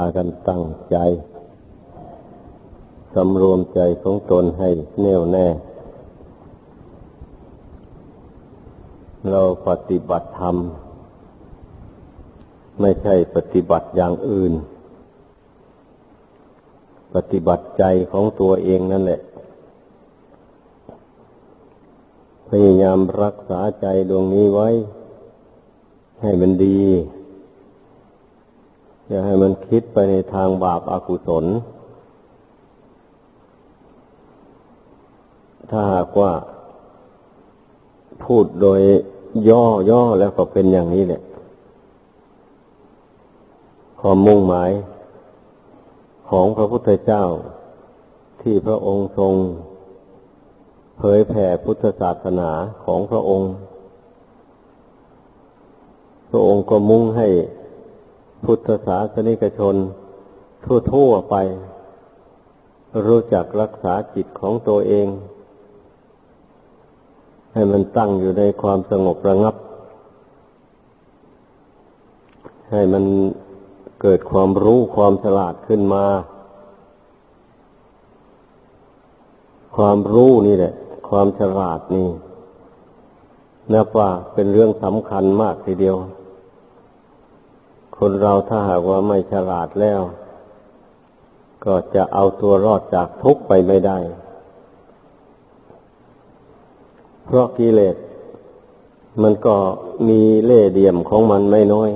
ากันตั้งใจ สำรวมใจของตนให้แน่วแน่ เราปฏิบัติธรรม ไม่ใช่ปฏิบัติอย่างอื่น ปฏิบัติใจของตัวเองนั่นแหละ พยายามรักษาใจดวงนี้ไว้ ให้มันดี อย่าให้มันคิดไปในทางบาปอากุศล ถ้าหากว่าพูดโดยย่อย่อแล้วก็เป็นอย่างนี้แหละความมุ่งหมายของพระพุทธเจ้าที่พระองค์ทรง เผยแผ่พุทธศาสนาของพระองค์ พระองค์ก็มุ่งให้ พุทธศาสนิกชน ทั่วๆไป รู้จักรักษาจิตของตัวเอง ให้มันตั้งอยู่ในความสงบระงับ ให้มันเกิดความรู้ความฉลาดขึ้นมา ความรู้นี่แหละ ความฉลาดนี่นับว่าเป็นเรื่องสำคัญมากทีเดียว คนเราถ้าหากว่าไม่ฉลาดแล้ว ก็จะเอาตัวรอดจากทุกข์ไปไม่ได้ เพราะกิเลสมันก็มีเล่ห์เดี่ยมของมันไม่น้อย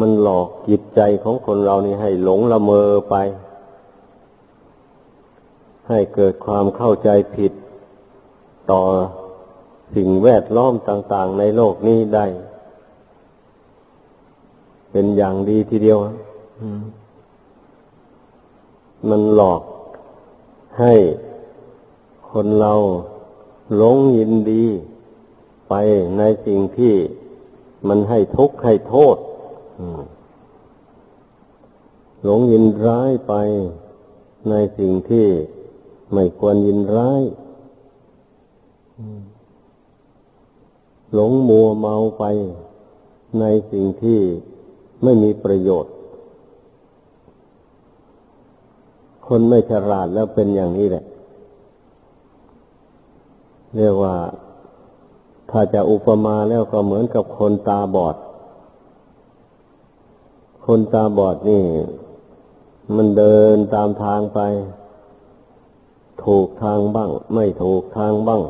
มันหลอกจิตใจของคนเรานี่ให้หลงละเมอไป ให้เกิดความเข้าใจผิดต่อสิ่งแวดล้อมต่าง ๆ ในโลกนี้ได้ เป็นอย่างดีทีเดียวมันหลอกให้คนเราหลงยินดีไปในสิ่งที่มันให้ทุกข์ให้โทษหลงยินร้ายไปในสิ่งที่ไม่ควรยินร้ายหลงมัวเมาไปในสิ่งที่ ไม่มีประโยชน์ คนไม่ฉลาดแล้วเป็นอย่างนี้แหละ เรียกว่าถ้าจะอุปมาแล้วก็เหมือนกับคนตาบอด คนตาบอดนี่ มันเดินตามทางไป ถูกทางบ้าง ไม่ถูกทางบ้าง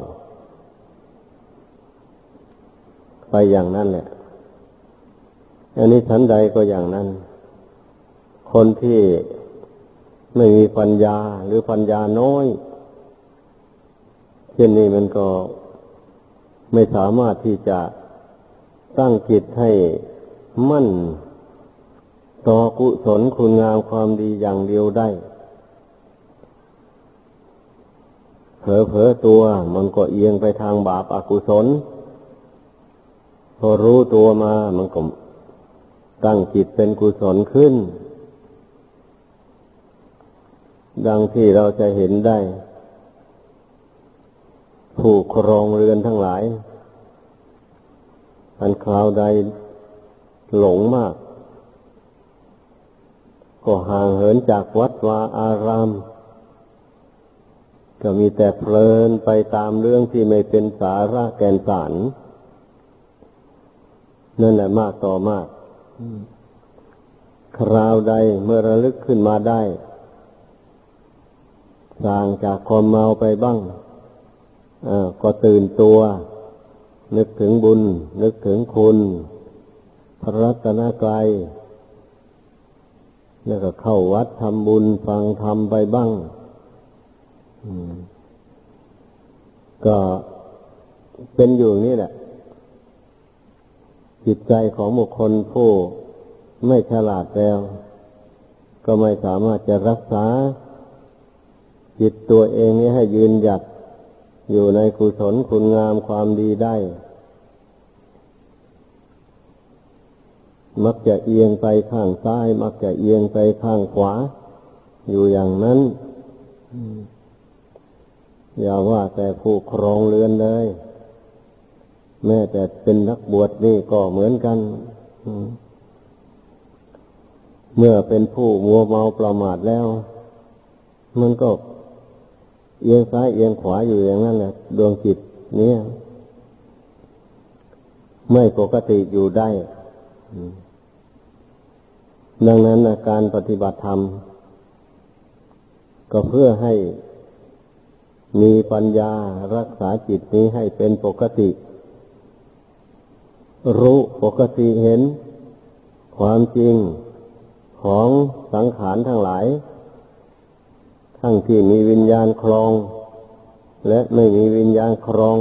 ไปอย่างนั้นแหละ อันนี้ฉันใดก็อย่างนั้น คนที่ไม่มีปัญญาหรือปัญญาน้อย เช่นนี้มันก็ไม่สามารถที่จะตั้งจิตให้มั่น ต่อกุศลคุณงามความดีอย่างเดียวได้ เผลอเผลอตัวมันก็เอียงไปทางบาปอากุศล พอรู้ตัวมามันก็ ตั้งจิตเป็นกุศลขึ้น ดังที่เราจะเห็นได้ ผู้ครองเรือนทั้งหลายอันคราวใดหลงมาก ก็ห่างเหินจากวัดวาอาราม ก็มีแต่เพลินไปตามเรื่องที่ไม่เป็นสาระแกนสารนั่นแหละมากต่อมาก คราวใดเมื่อระลึกขึ้นมาได้สางจากความเมาไปบ้างก็ตื่นตัว นึกถึงบุญ นึกถึงคุณ พระรัตนกรัยแล้วก็เข้าวัดทำบุญฟังธรรมไปบ้างก็เป็นอยู่นี่แหละ จิตใจของบุคคลผู้ไม่ฉลาดแล้ว ก็ไม่สามารถจะรักษา จิตตัวเองนี้ให้ยืนหยัดอยู่ในกุศลคุณงามความดีได้ มักจะเอียงไปข้างซ้าย มักจะเอียงไปข้างขวา อยู่อย่างนั้น อย่าว่าแต่ผู้ครองเรือนเลย แม้แต่เป็นนักบวชนี่ก็เหมือนกัน เมื่อเป็นผู้มัวเมาประมาทแล้ว มันก็เอียงซ้ายเอียงขวาอยู่อย่างนั้นแหละ ดวงจิตนี้ไม่ปกติอยู่ได้ ดังนั้นการปฏิบัติธรรม ก็เพื่อให้มีปัญญารักษาจิตนี้ให้เป็นปกติ รู้ปกติเห็น ความจริงของสังขารทั้งหลาย ทั้งที่มีวิญญาณครอง และไม่มีวิญญาณครอง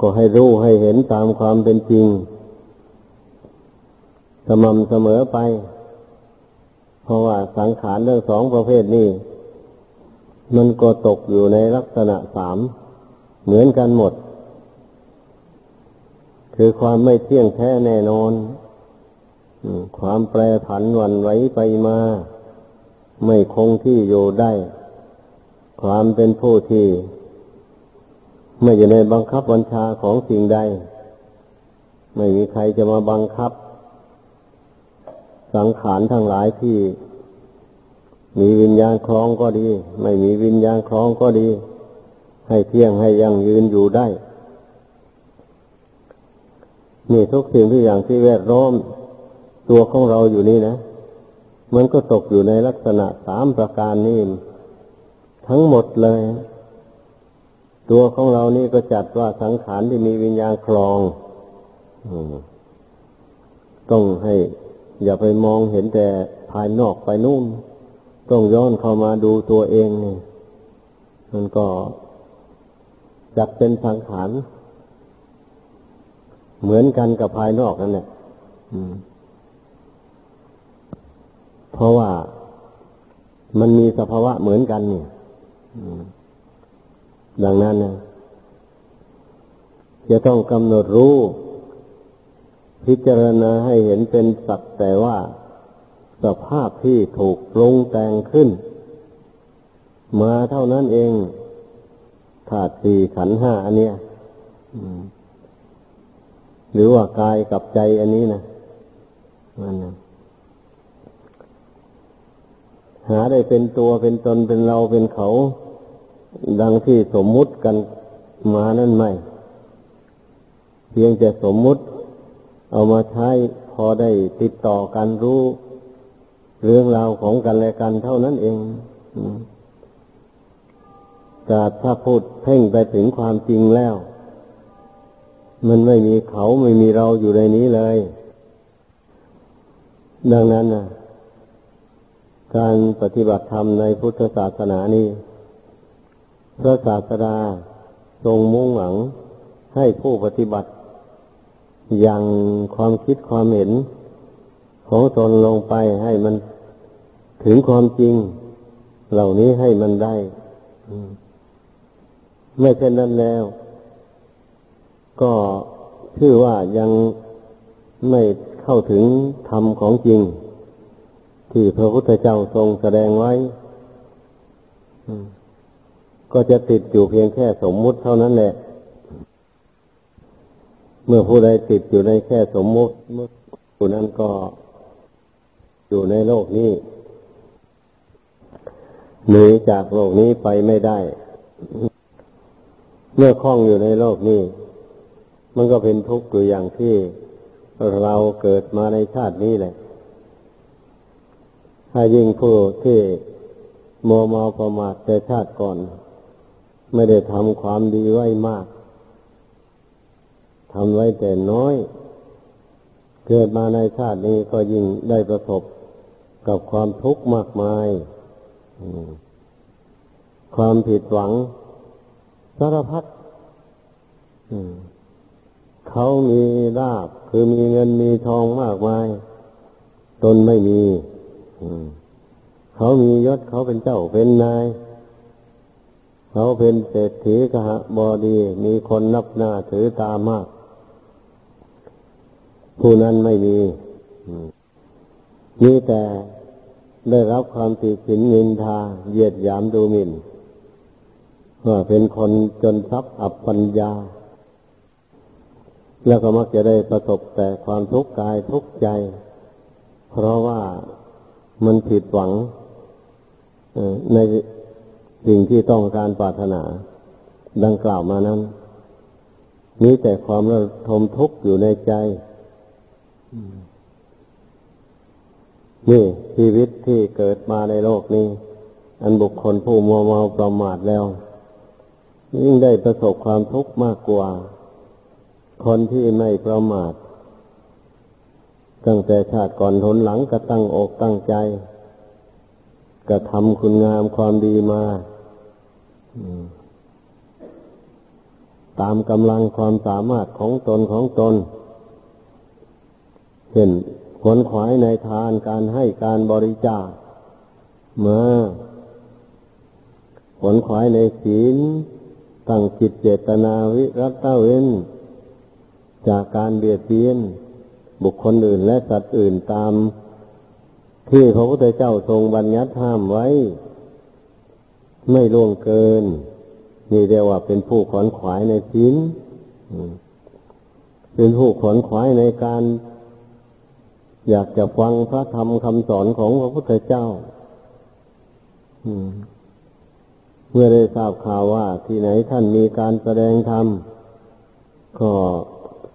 ก็ให้รู้ให้เห็นตามความเป็นจริง สม่ำเสมอไป เพราะว่าสังขารเรื่องสองประเภทนี้มันก็ตกอยู่ในลักษณะสามเหมือนกันหมด คือความไม่เที่ยงแท้แน่นอนความแปรผันวันไหวไปมา ไม่คงที่อยู่ได้ ความเป็นผู้ที่ไม่อยู่ในบังคับบัญชาของสิ่งใด ไม่มีใครจะมาบังคับ สังขารทั้งหลายที่ มีวิญญาณคล้องก็ดี ไม่มีวิญญาณคล้องก็ดี ให้เที่ยงให้ยั่งยืนอยู่ได้ นี่ทุกสิ่งทุกอย่างที่แวดล้อมตัวของเราอยู่นี่นะ มันก็ตกอยู่ในลักษณะสามประการนี้ทั้งหมดเลย ตัวของเรานี่ก็จัดว่าสังขารที่มีวิญญาณคลองต้องให้ อย่าไปมองเห็นแต่ภายนอกไปนู่น ต้องย้อนเข้ามาดูตัวเองนี่มันก็จัดเป็นสังขาร เหมือนกันกับภายนอกนั่นแหละเพราะว่ามันมีสภาวะเหมือนกันเนี่ยดังนั้นนะจะต้องกำหนดรู้ พิจารณาให้เห็นเป็นสักแต่ว่า สภาพที่ถูกปรุงแต่งขึ้น มาเท่านั้นเองธาตุสี่ขันห้าอันเนี้ย หรือว่ากายกับใจอันนี้นะมันนะหาได้เป็นตัวเป็นตนเป็นเราเป็นเขา ดังที่สมมุติกันมานั่นไม่ เพียงแต่สมมุติ เอามาใช้พอได้ติดต่อกันรู้เรื่องราวของกันและกันเท่านั้นเองแต่ถ้าพูดเพ่งไปถึงความจริงแล้ว มันไม่มีเขาไม่มีเราอยู่ในนี้เลย ดังนั้นนะการปฏิบัติธรรมในพุทธศาสนานี้ พระศาสดาทรงมุ่งหวังให้ผู้ปฏิบัติ อย่างความคิดความเห็นของตนลงไปให้มันถึงความจริง เหล่านี้ให้มันได้ ไม่เช่นนั้นแล้ว ก็ชื่อว่ายังไม่เข้าถึงธรรมของจริง ที่พระพุทธเจ้าทรงแสดงไว้ก็จะติดอยู่เพียงแค่สมมุติเท่านั้นแหละ เมื่อผู้ใดติดอยู่ในแค่สมมุติผู้นั้นก็อยู่ในโลกนี้หนีจากโลกนี้ไปไม่ได้ เมื่อคล้องอยู่ในโลกนี้ มันก็เป็นทุกข์อยู่อย่างที่เราเกิดมาในชาตินี้แหละ ถ้ายิ่งผู้ที่โมเมาประมาทแต่ชาติก่อน ไม่ได้ทำความดีไว้มากทำไว้แต่น้อย เกิดมาในชาตินี้ก็ยิ่งได้ประสบกับความทุกข์มากมาย ความผิดหวังสารพัด เขามีลาบคือมีเงินมีทองมากมาย ตนไม่มีเขามียศเขาเป็นเจ้าเป็นนาย เขาเป็นเศรษฐีกะบอดี มีคนนับหน้าถือตามาก ผู้นั้นไม่มีมีแต่ได้รับความติฉินนินทาเหยียดหยามดูหมิ่นว่าเป็นคนจนทรัพย์อับปัญญา แล้วก็มักจะได้ประสบแต่ความทุกข์กายทุกข์ใจ เพราะว่ามันผิดหวังในสิ่งที่ต้องการปรารถนาดังกล่าวมานั้นมีแต่ความระทมทุกข์อยู่ในใจ นี่ชีวิตที่เกิดมาในโลกนี้ อันบุคคลผู้มัวเมาประมาทแล้ว ยิ่งได้ประสบความทุกข์มากกว่า คนที่ไม่ประมาท ตั้งแต่ชาติก่อนทนหลังก็ตั้งอกตั้งใจกระทำคุณงามความดีมาตามกำลังความสามารถของตนของตนเช่นขนขวายในทานการให้การบริจาคมาขนขวายในศีลตั้งจิตเจตนาวิรัตเว้น จากการเบียดเบียนบุคคลอื่นและสัตว์อื่นตาม ที่พระพุทธเจ้าทรงบัญญัติห้ามไว้ ไม่ล่วงเกิน นี่เรียกว่าเป็นผู้ขวนขวายในศีลเป็นผู้ขวนขวายในการ อยากจะฟังพระธรรมคำสอนของพระพุทธเจ้าเมื่อได้ทราบข่าวว่าที่ไหนท่านมีการแสดงธรรมก็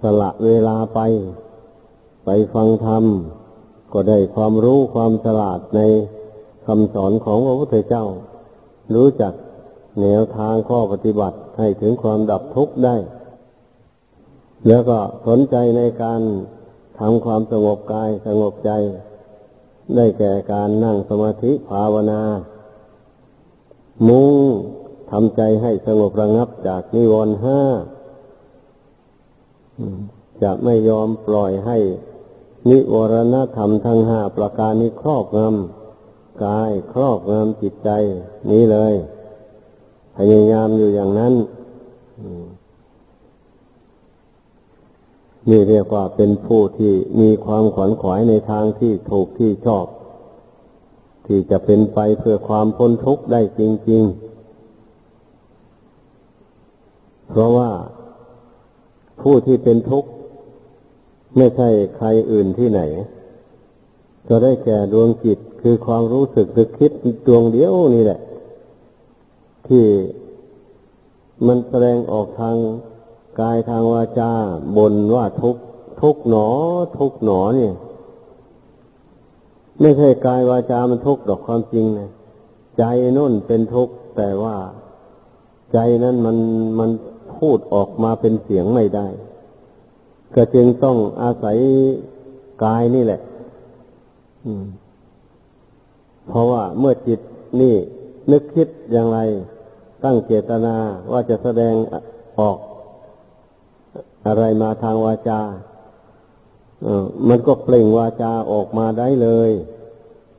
สละเวลาไป ไปฟังธรรม ก็ได้ความรู้ความฉลาดในคำสอนของพระพุทธเจ้า รู้จักแนวทางข้อปฏิบัติให้ถึงความดับทุกข์ได้ แล้วก็สนใจในการทำความสงบกายสงบใจ ได้แก่การนั่งสมาธิภาวนา มุ่งทำใจให้สงบระงับจากนิวรณ์ห้า จะไม่ยอมปล่อยให้ นิวรณธรรมทั้งห้าประการนี้ครอบงำกายครอบงำจิตใจ นี้เลย พยายามอยู่อย่างนั้นนี่เรียกว่าเป็นผู้ที่มีความขวนขวายในทางที่ถูกที่ชอบ ที่จะเป็นไปเพื่อความพ้นทุกข์ได้จริง ๆ เพราะว่า ผู้ที่เป็นทุกข์ไม่ใช่ใครอื่นที่ไหน ก็ได้แก่ดวงจิตคือความรู้สึกนึกคิดดวงเดียวนี่แหละ ที่มันแสดงออกทางกายทางวาจาบนว่าทุกทุกหนอ ทุกหนอเนี่ย ไม่ใช่กายวาจามันทุกดอกความจริงนะใจนุ่นเป็นทุกข์แต่ว่าใจนั้นมันมัน พูดออกมาเป็นเสียงไม่ได้ ก็จึงต้องอาศัยกายนี่แหละเพราะว่าเมื่อจิตนี่นึกคิดอย่างไร ตั้งเจตนาว่าจะแสดงออก อะไรมาทางวาจาออมันก็เปล่งวาจาออกมาได้เลย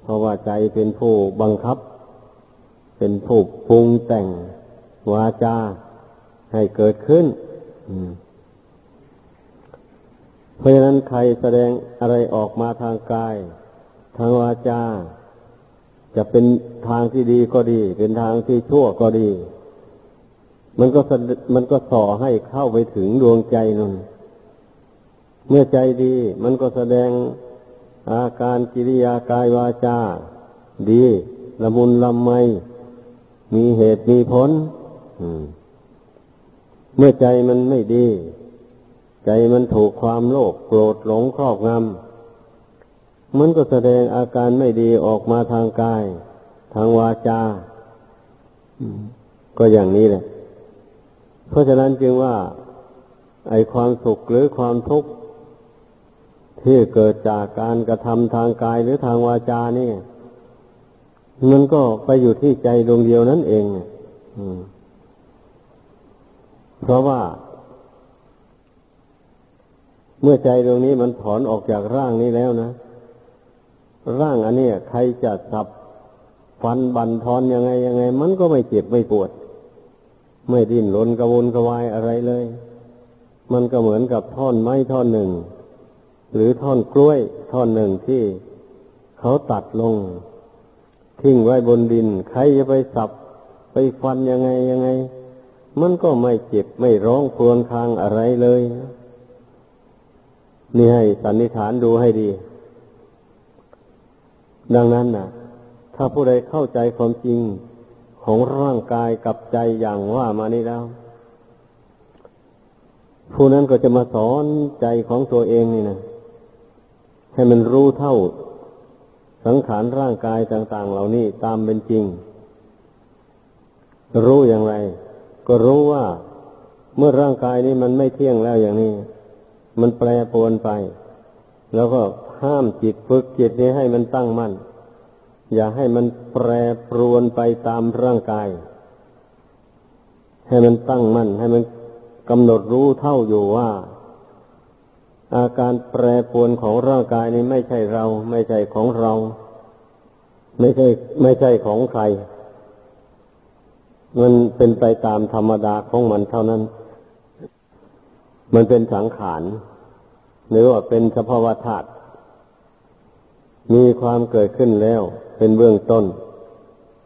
เพราะว่าใจเป็นผู้บังคับ เป็นผู้ปรุงแต่งวาจา ให้เกิดขึ้นเพราะฉะนั้นใครแสดงอะไรออกมาทางกาย ทางวาจา จะเป็นทางที่ดีก็ดี เป็นทางที่ชั่วก็ดี มันก็มันก็ส่อให้เข้าไปถึงดวงใจนั่นเมื่อใจดี มันก็แสดงอาการกิริยากายวาจา ดีละมุนละไมมีเหตุมีผล เมื่อใจมันไม่ดี ใจมันถูกความโลภโกรธหลงครอบงำมันก็แสดงอาการไม่ดีออกมาทางกาย ทางวาจา ก็อย่างนี้แหละ เพราะฉะนั้นจึงว่า ไอความสุขหรือความทุกข์ที่เกิดจากการกระทำทางกายหรือทางวาจานี่มันก็ไปอยู่ที่ใจดวงเดียวนั่นเอง เพราะว่า เมื่อใจดวงนี้มันถอนออกจากร่างนี้แล้วนะ ร่างอันนี้ใครจะสับฟันบันทอนยังไงยังไง มันก็ไม่เจ็บไม่ปวด ไม่ดิ้นรนกระวนกระวายอะไรเลย มันก็เหมือนกับท่อนไม้ท่อนหนึ่ง หรือท่อนกล้วยท่อนหนึ่งที่เขาตัดลง ทิ้งไว้บนดิน ใครจะไปสับไปฟันยังไงยังไง มันก็ไม่เจ็บไม่ร้องครวญคางอะไรเลยนี่ให้สันนิษฐานดูให้ดี ดังนั้นนะถ้าผู้ใดเข้าใจความจริงของร่างกายกับใจอย่างว่ามานี้แล้ว ผู้นั้นก็จะมาสอนใจของตัวเองนี่นะให้มันรู้เท่า สังขารร่างกายต่าง ๆ เหล่านี้ตามเป็นจริง รู้อย่างไร ก็รู้ว่าเมื่อร่างกายนี้มันไม่เที่ยงแล้วอย่างนี้ มันแปรปรวนไป แล้วก็ห้ามจิตฝึกจิตนี้ให้มันตั้งมั่น อย่าให้มันแปรปรวนไปตามร่างกาย ให้มันตั้งมั่น ให้มันกำหนดรู้เท่าอยู่ว่า อาการแปรปรวนของร่างกายนี้ไม่ใช่เรา ไม่ใช่ของเรา ไม่ใช่ ไม่ใช่ของใคร มันเป็นไปตามธรรมดาของมันเท่านั้น มันเป็นสังขารหรือว่าเป็นสภาวะธาตุมีความเกิดขึ้นแล้ว เป็นเบื้องต้น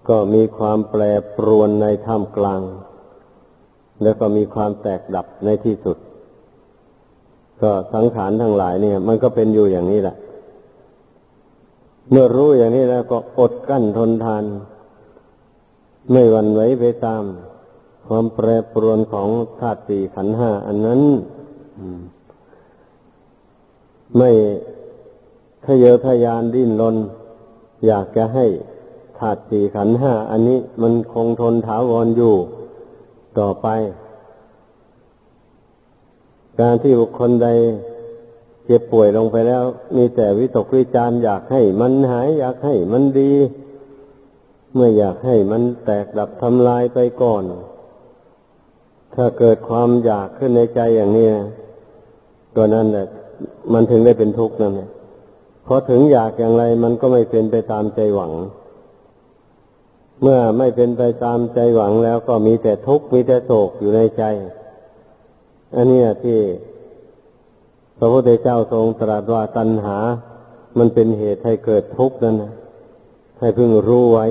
ก็มีความแปรปรวนในท่ามกลาง แล้วก็มีความแตกดับในที่สุด ก็สังขารทั้งหลายเนี่ย มันก็เป็นอยู่อย่างนี้แหละ เมื่อรู้อย่างนี้แล้วก็อดกั้นทนทาน ไม่วันไหวไปตาม ความแปรปรวนของธาตุสี่ขันห้าอันนั้นไม่ทะเยอทะยานดิ้นรนอยากจะให้ธาตุสี่ขันห้าอันนี้มันคงทนถาวรอยู่ต่อไป การที่บุคคลใดเจ็บป่วยลงไปแล้ว มีแต่วิตกวิจารอยากให้มันหาย อยากให้มันดี เมื่ออยากให้มันแตกดับทำลายไปก่อน ถ้าเกิดความอยากขึ้นในใจอย่างนี้ตัวนั้นแหละมันถึงได้เป็นทุกข์นั่นแหละพอถึงอยากอย่างไรมันก็ไม่เป็นไปตามใจหวัง เมื่อไม่เป็นไปตามใจหวังแล้วก็มีแต่ทุกข์มีแต่โศกอยู่ในใจ อันนี้ที่พระพุทธเจ้าทรงตรัสว่าตัณหา มันเป็นเหตุให้เกิดทุกข์นั่นนะให้พึงรู้ไว้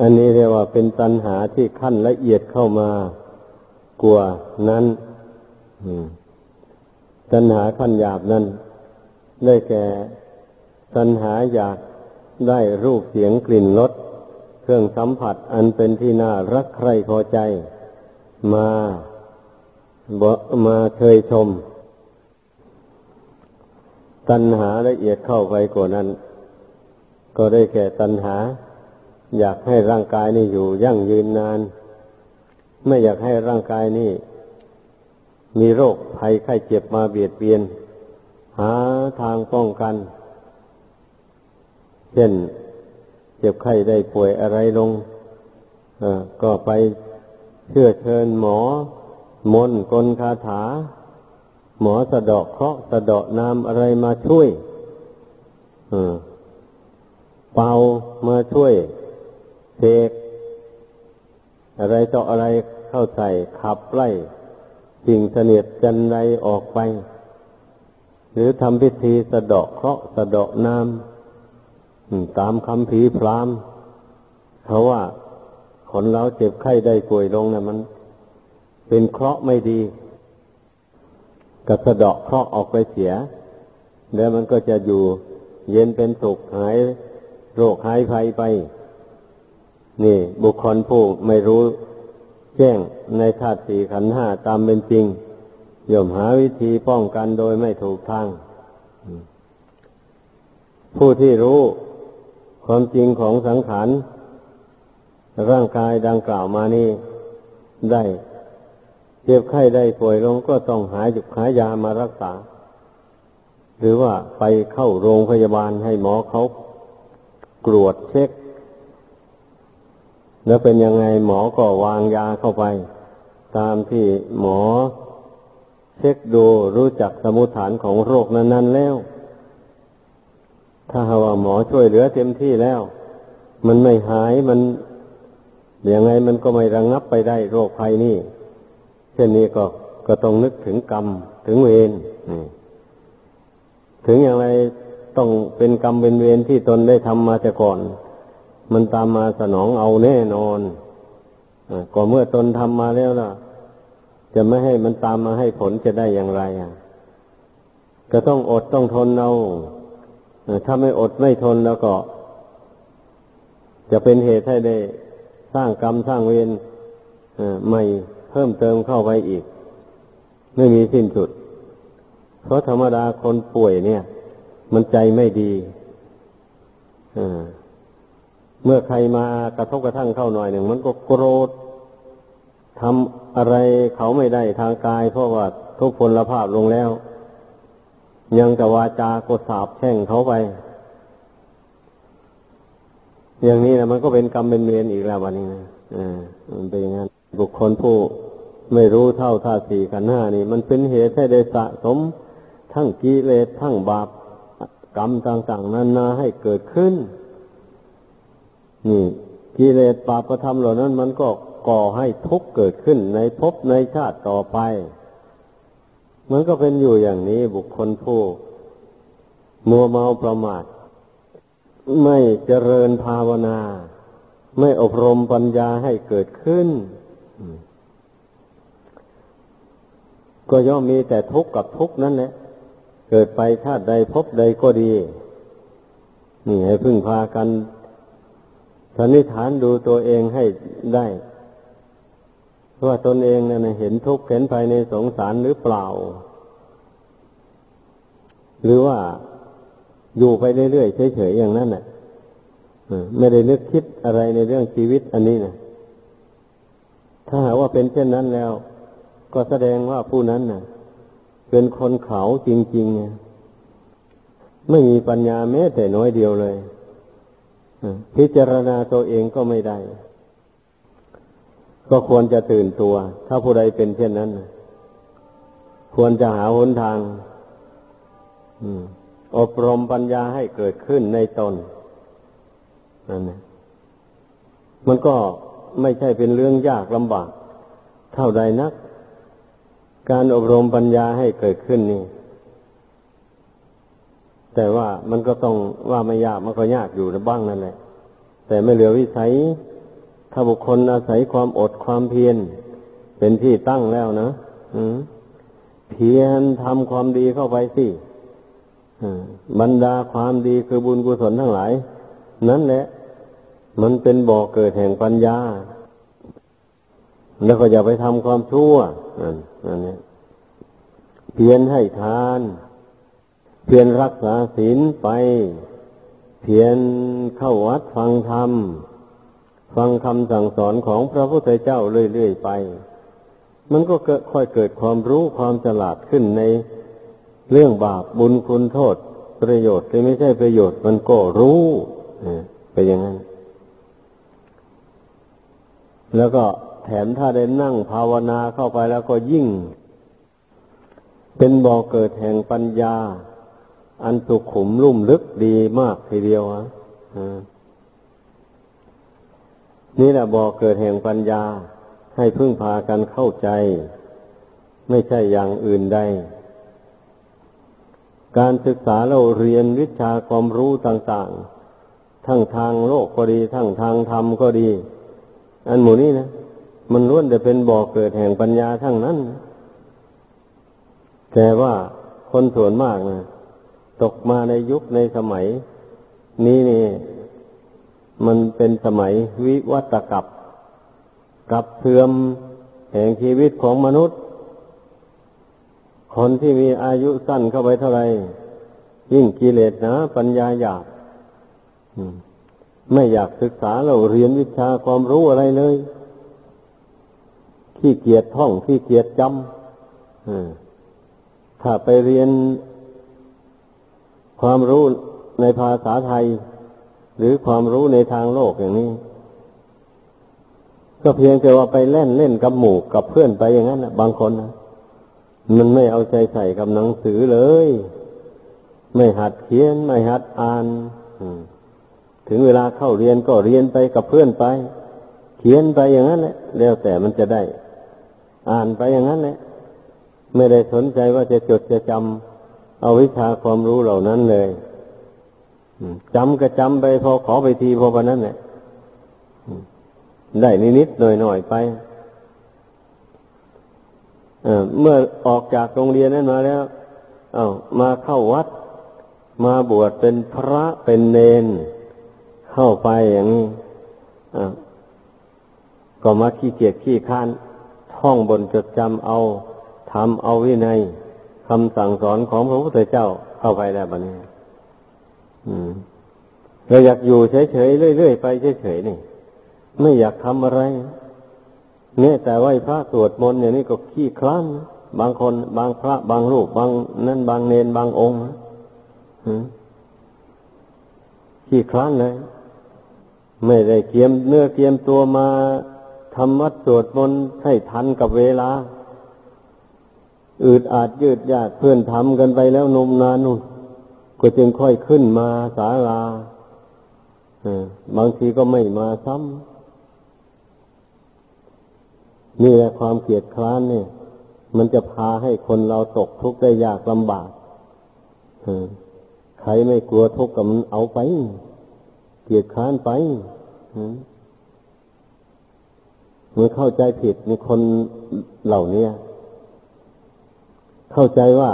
อันนี้เรียกว่าเป็นตัณหาที่ขั้นละเอียดเข้ามากลัวนั้นตัณหาขั้นหยาบนั้น ได้แก่ตัณหาอยากได้รูปเสียงกลิ่นรสเครื่องสัมผัสอันเป็นที่น่ารักใคร่พอใจ มาบมาเคยชม ตัณหาละเอียดเข้าไปกว่านั้น ก็ได้แก่ตัณหา อยากให้ร่างกายนี้อยู่ยั่งยืนนาน ไม่อยากให้ร่างกายนี้มีโรคภัยไข้เจ็บมาเบียดเบียน หาทางป้องกัน เช่น เจ็บไข้ได้ป่วยอะไรลงก็ไปเชื่อเชิญหมอ มนกลคาถา หมอสะดอกเคราะห์สะดอกนามอะไรมาช่วยเป่ามาช่วย เสกอะไรต่ออะไรเข้าใส่ขับไล่สิ่งเสนียดจันไรออกไป หรือทำพิธีสะเดาะเคราะห์สะเดาะน้ำตามคำผีพรามเขาว่าคนเราเจ็บไข้ได้ป่วยลงนะมัน เป็นเคราะห์ไม่ดีก็สะเดาะเคราะห์ออกไปเสีย แล้วมันก็จะอยู่เย็นเป็นสุขหายโรคหายภัยไป นี่ บุคคลผู้ไม่รู้แจ้งในธาตุสี่ขันห้าตามเป็นจริงย่อมหาวิธีป้องกันโดยไม่ถูกทาง ผู้ที่รู้ความจริงของสังขารร่างกายดังกล่าวมานี้ได้เจ็บไข้ได้ป่วยลงก็ต้องหาจุกหายามารักษา หรือว่าไปเข้าโรงพยาบาลให้หมอเขากรวดเช็ค แล้วเป็นยังไงหมอก็วางยาเข้าไป ตามที่หมอเช็คดูรู้จักสมุฐฐานของโรคนั้น ๆ แล้ว ถ้าว่าหมอช่วยเหลือเต็มที่แล้ว มันไม่หายมันยังไงมันก็ไม่ระงงับไปได้โรคภัยนี่ เช่นนี้ก็ก็ต้องนึกถึงกรรม ถึงเวรถึงอย่างไรต้องเป็นกรรมเป็นเวรที่ตนได้ทำมาแต่ก่อน มันตามมาสนองเอาแน่นอนก็เมื่อตนทำมาแล้วล่ะ จะไม่ให้มันตามมาให้ผลจะได้อย่างไรอะ ก็ต้องอดต้องทนเอาถ้าไม่อดไม่ทนแล้วก็ จะเป็นเหตุให้ได้ สร้างกรรมสร้างเวรใหม่เพิ่มเติมเข้าไปอีก ไม่มีสิ้นสุด เพราะธรรมดาคนป่วยเนี่ย มันใจไม่ดีเมื่อใครมากระทบกระทั่งเข้าหน่อยหนึ่ง มันก็โกรธทำอะไรเขาไม่ได้ทางกาย เพราะว่าทุกพลภาพลงแล้ว ยังแต่วาจากดสาบแช่งเขาไป อย่างนี้นะมันก็เป็นกรรมเป็นเวรอีกแล้ววันนี้นะอ่ามันเป็นอย่างนั้นบุคคลผู้ไม่รู้เท่าท่าสี่กันห้านี่ มันเป็นเหตุให้ได้สะสม ทั้งกิเลสทั้งบาปกรรมต่าง ๆนั้นนาให้เกิดขึ้น นี่กิเลสบาปประทำเหล่านั้น มันก็ก่อให้ทุกข์เกิดขึ้นในภพในชาติต่อไปมันก็เป็นอยู่อย่างนี้บุคคลผู้ มัวเมาประมาท ไม่เจริญภาวนา ไม่อบรมปัญญาให้เกิดขึ้น ก็ย่อมมีแต่ทุกข์กับทุกข์นั่นแหละเกิดไปชาติใดพบใดก็ดี นี่ให้พึ่งพากัน สันนิษฐานดูตัวเองให้ได้ว่าตนเองเนี่ยเห็นทุกข์เห็นภายในสงสารหรือเปล่า หรือว่าอยู่ไปเรื่อยๆเฉยๆอย่างนั้นน่ะไม่ได้นึกคิดอะไรในเรื่องชีวิตอันนี้นะถ้าหากว่าเป็นเช่นนั้นแล้ว ก็แสดงว่าผู้นั้นน่ะ เป็นคนเขาจริงๆเนี่ยไม่มีปัญญาแม้แต่น้อยเดียวเลย พิจารณาตัวเองก็ไม่ได้ ก็ควรจะตื่นตัว ถ้าผู้ใดเป็นเช่นนั้น ควรจะหาหนทางอบรมปัญญาให้เกิดขึ้นในตนนั่นนะมันก็ไม่ใช่เป็นเรื่องยากลำบาก เท่าใดนัก การอบรมปัญญาให้เกิดขึ้นนี่ แต่ว่ามันก็ต้องว่าไม่ยากมันก็ยากอยู่บ้างนั่นแหละ แต่ไม่เหลือวิสัย ถ้าบุคคลอาศัยความอดความเพียรเป็นที่ตั้งแล้วนะเพียรทำความดีเข้าไปสิบรรดาความดีคือบุญกุศลทั้งหลาย นั่นแหละ มันเป็นบ่อเกิดแห่งปัญญา แล้วก็อย่าไปทำความชั่วนั่นนี่เพียรให้ทาน เพียรรักษาศีลไป เพียรเข้าวัดฟังธรรม ฟังคำสั่งสอนของพระพุทธเจ้าเรื่อยๆไป มันก็ค่อยเกิดความรู้ความฉลาดขึ้นในเรื่องบาปบุญคุณโทษ ประโยชน์หรือไม่ใช่ประโยชน์มันก็รู้ไปอย่างนั้น แล้วก็แถมถ้าได้นั่งภาวนาเข้าไปแล้วก็ยิ่ง เป็นบ่อเกิดแห่งปัญญา อันสุขุมลุ่มลึกดีมากทีเดียวอะนี่แหละบอกเกิดแห่งปัญญา ให้พึ่งพากันเข้าใจ ไม่ใช่อย่างอื่นใด การศึกษาเราเรียนวิชาความรู้ต่างๆ ทั้งทางโลกก็ดี ทั้งทางธรรมก็ดี อันหมู่นี้นะมันล้วนแต่เป็นบ่อกเกิดแห่งปัญญาทั้งนั้น แต่ว่าคนส่วนมากนะ ตกมาในยุคในสมัย นี้นี่ มันเป็นสมัยวิวัตกับกับเสื่อมแห่งชีวิตของมนุษย์ คนที่มีอายุสั้นเข้าไปเท่าไหร่ยิ่งกิเลสนะ ปัญญาอยากไม่อยากศึกษาเราเรียนวิชาความรู้อะไรเลยขี้เกียจท่องขี้เกียจจำถ้าไปเรียน ความรู้ในภาษาไทย หรือความรู้ในทางโลกอย่างนี้ ก็เพียงแต่ว่าไปเล่นเล่นกับหมู่กับเพื่อนไปอย่างนั้นนะบางคนนะมันไม่เอาใจใส่กับหนังสือเลย ไม่หัดเขียน ไม่หัดอ่านถึงเวลาเข้าเรียนก็เรียนไปกับเพื่อนไป เขียนไปอย่างนั้นแหละแล้วแต่มันจะได้ อ่านไปอย่างนั้นแหละไม่ได้สนใจว่าจะจดจะจำ เอาวิชาความรู้เหล่านั้นเลยจำก็จำไปพอขอไปทีพอวันนั้นแหละได้นิดๆหน่อยๆไปเมื่อออกจากโรงเรียนนั้นมาแล้ว เอา้ามาเข้าวัด มาบวชเป็นพระเป็นเนน เข้าไปอย่างนี้ก็มาขี้เกียจขี้ค้านท่องบนจดจำเอาทำเอาวินัย คำสั่งสอนของพระพุทธเจ้าเข้าไปแล้วบัดนี้เราอยากอยู่เฉยๆเรื่อยๆไปเฉยๆนี่ ไม่อยากทำอะไร เนี่ยแต่ไหวพระสวดมนต์อย่างนี้ก็ขี้คลานบางคนบางพระบางรูปบางนั่นบางเนนบางองค์ขี้คลานเลยไม่ได้เกียมเนื้อเกียมตัวมาทำวัดสวดมนต์ให้ทันกับเวลา อืดอาจยืดยาดเพื่อนทำกันไปแล้วนมนานนู่นก็จึงค่อยขึ้นมาศาลาบางทีก็ไม่มาซ้ำนี่แหละความเกลียดคร้านเนี่ย มันจะพาให้คนเราตกทุกข์ได้ยากลำบากใครไม่กลัวทุกข์กับมันเอาไป เกลียดคร้านไปเมื่อเข้าใจผิดมีคนเหล่านี้ เข้าใจว่า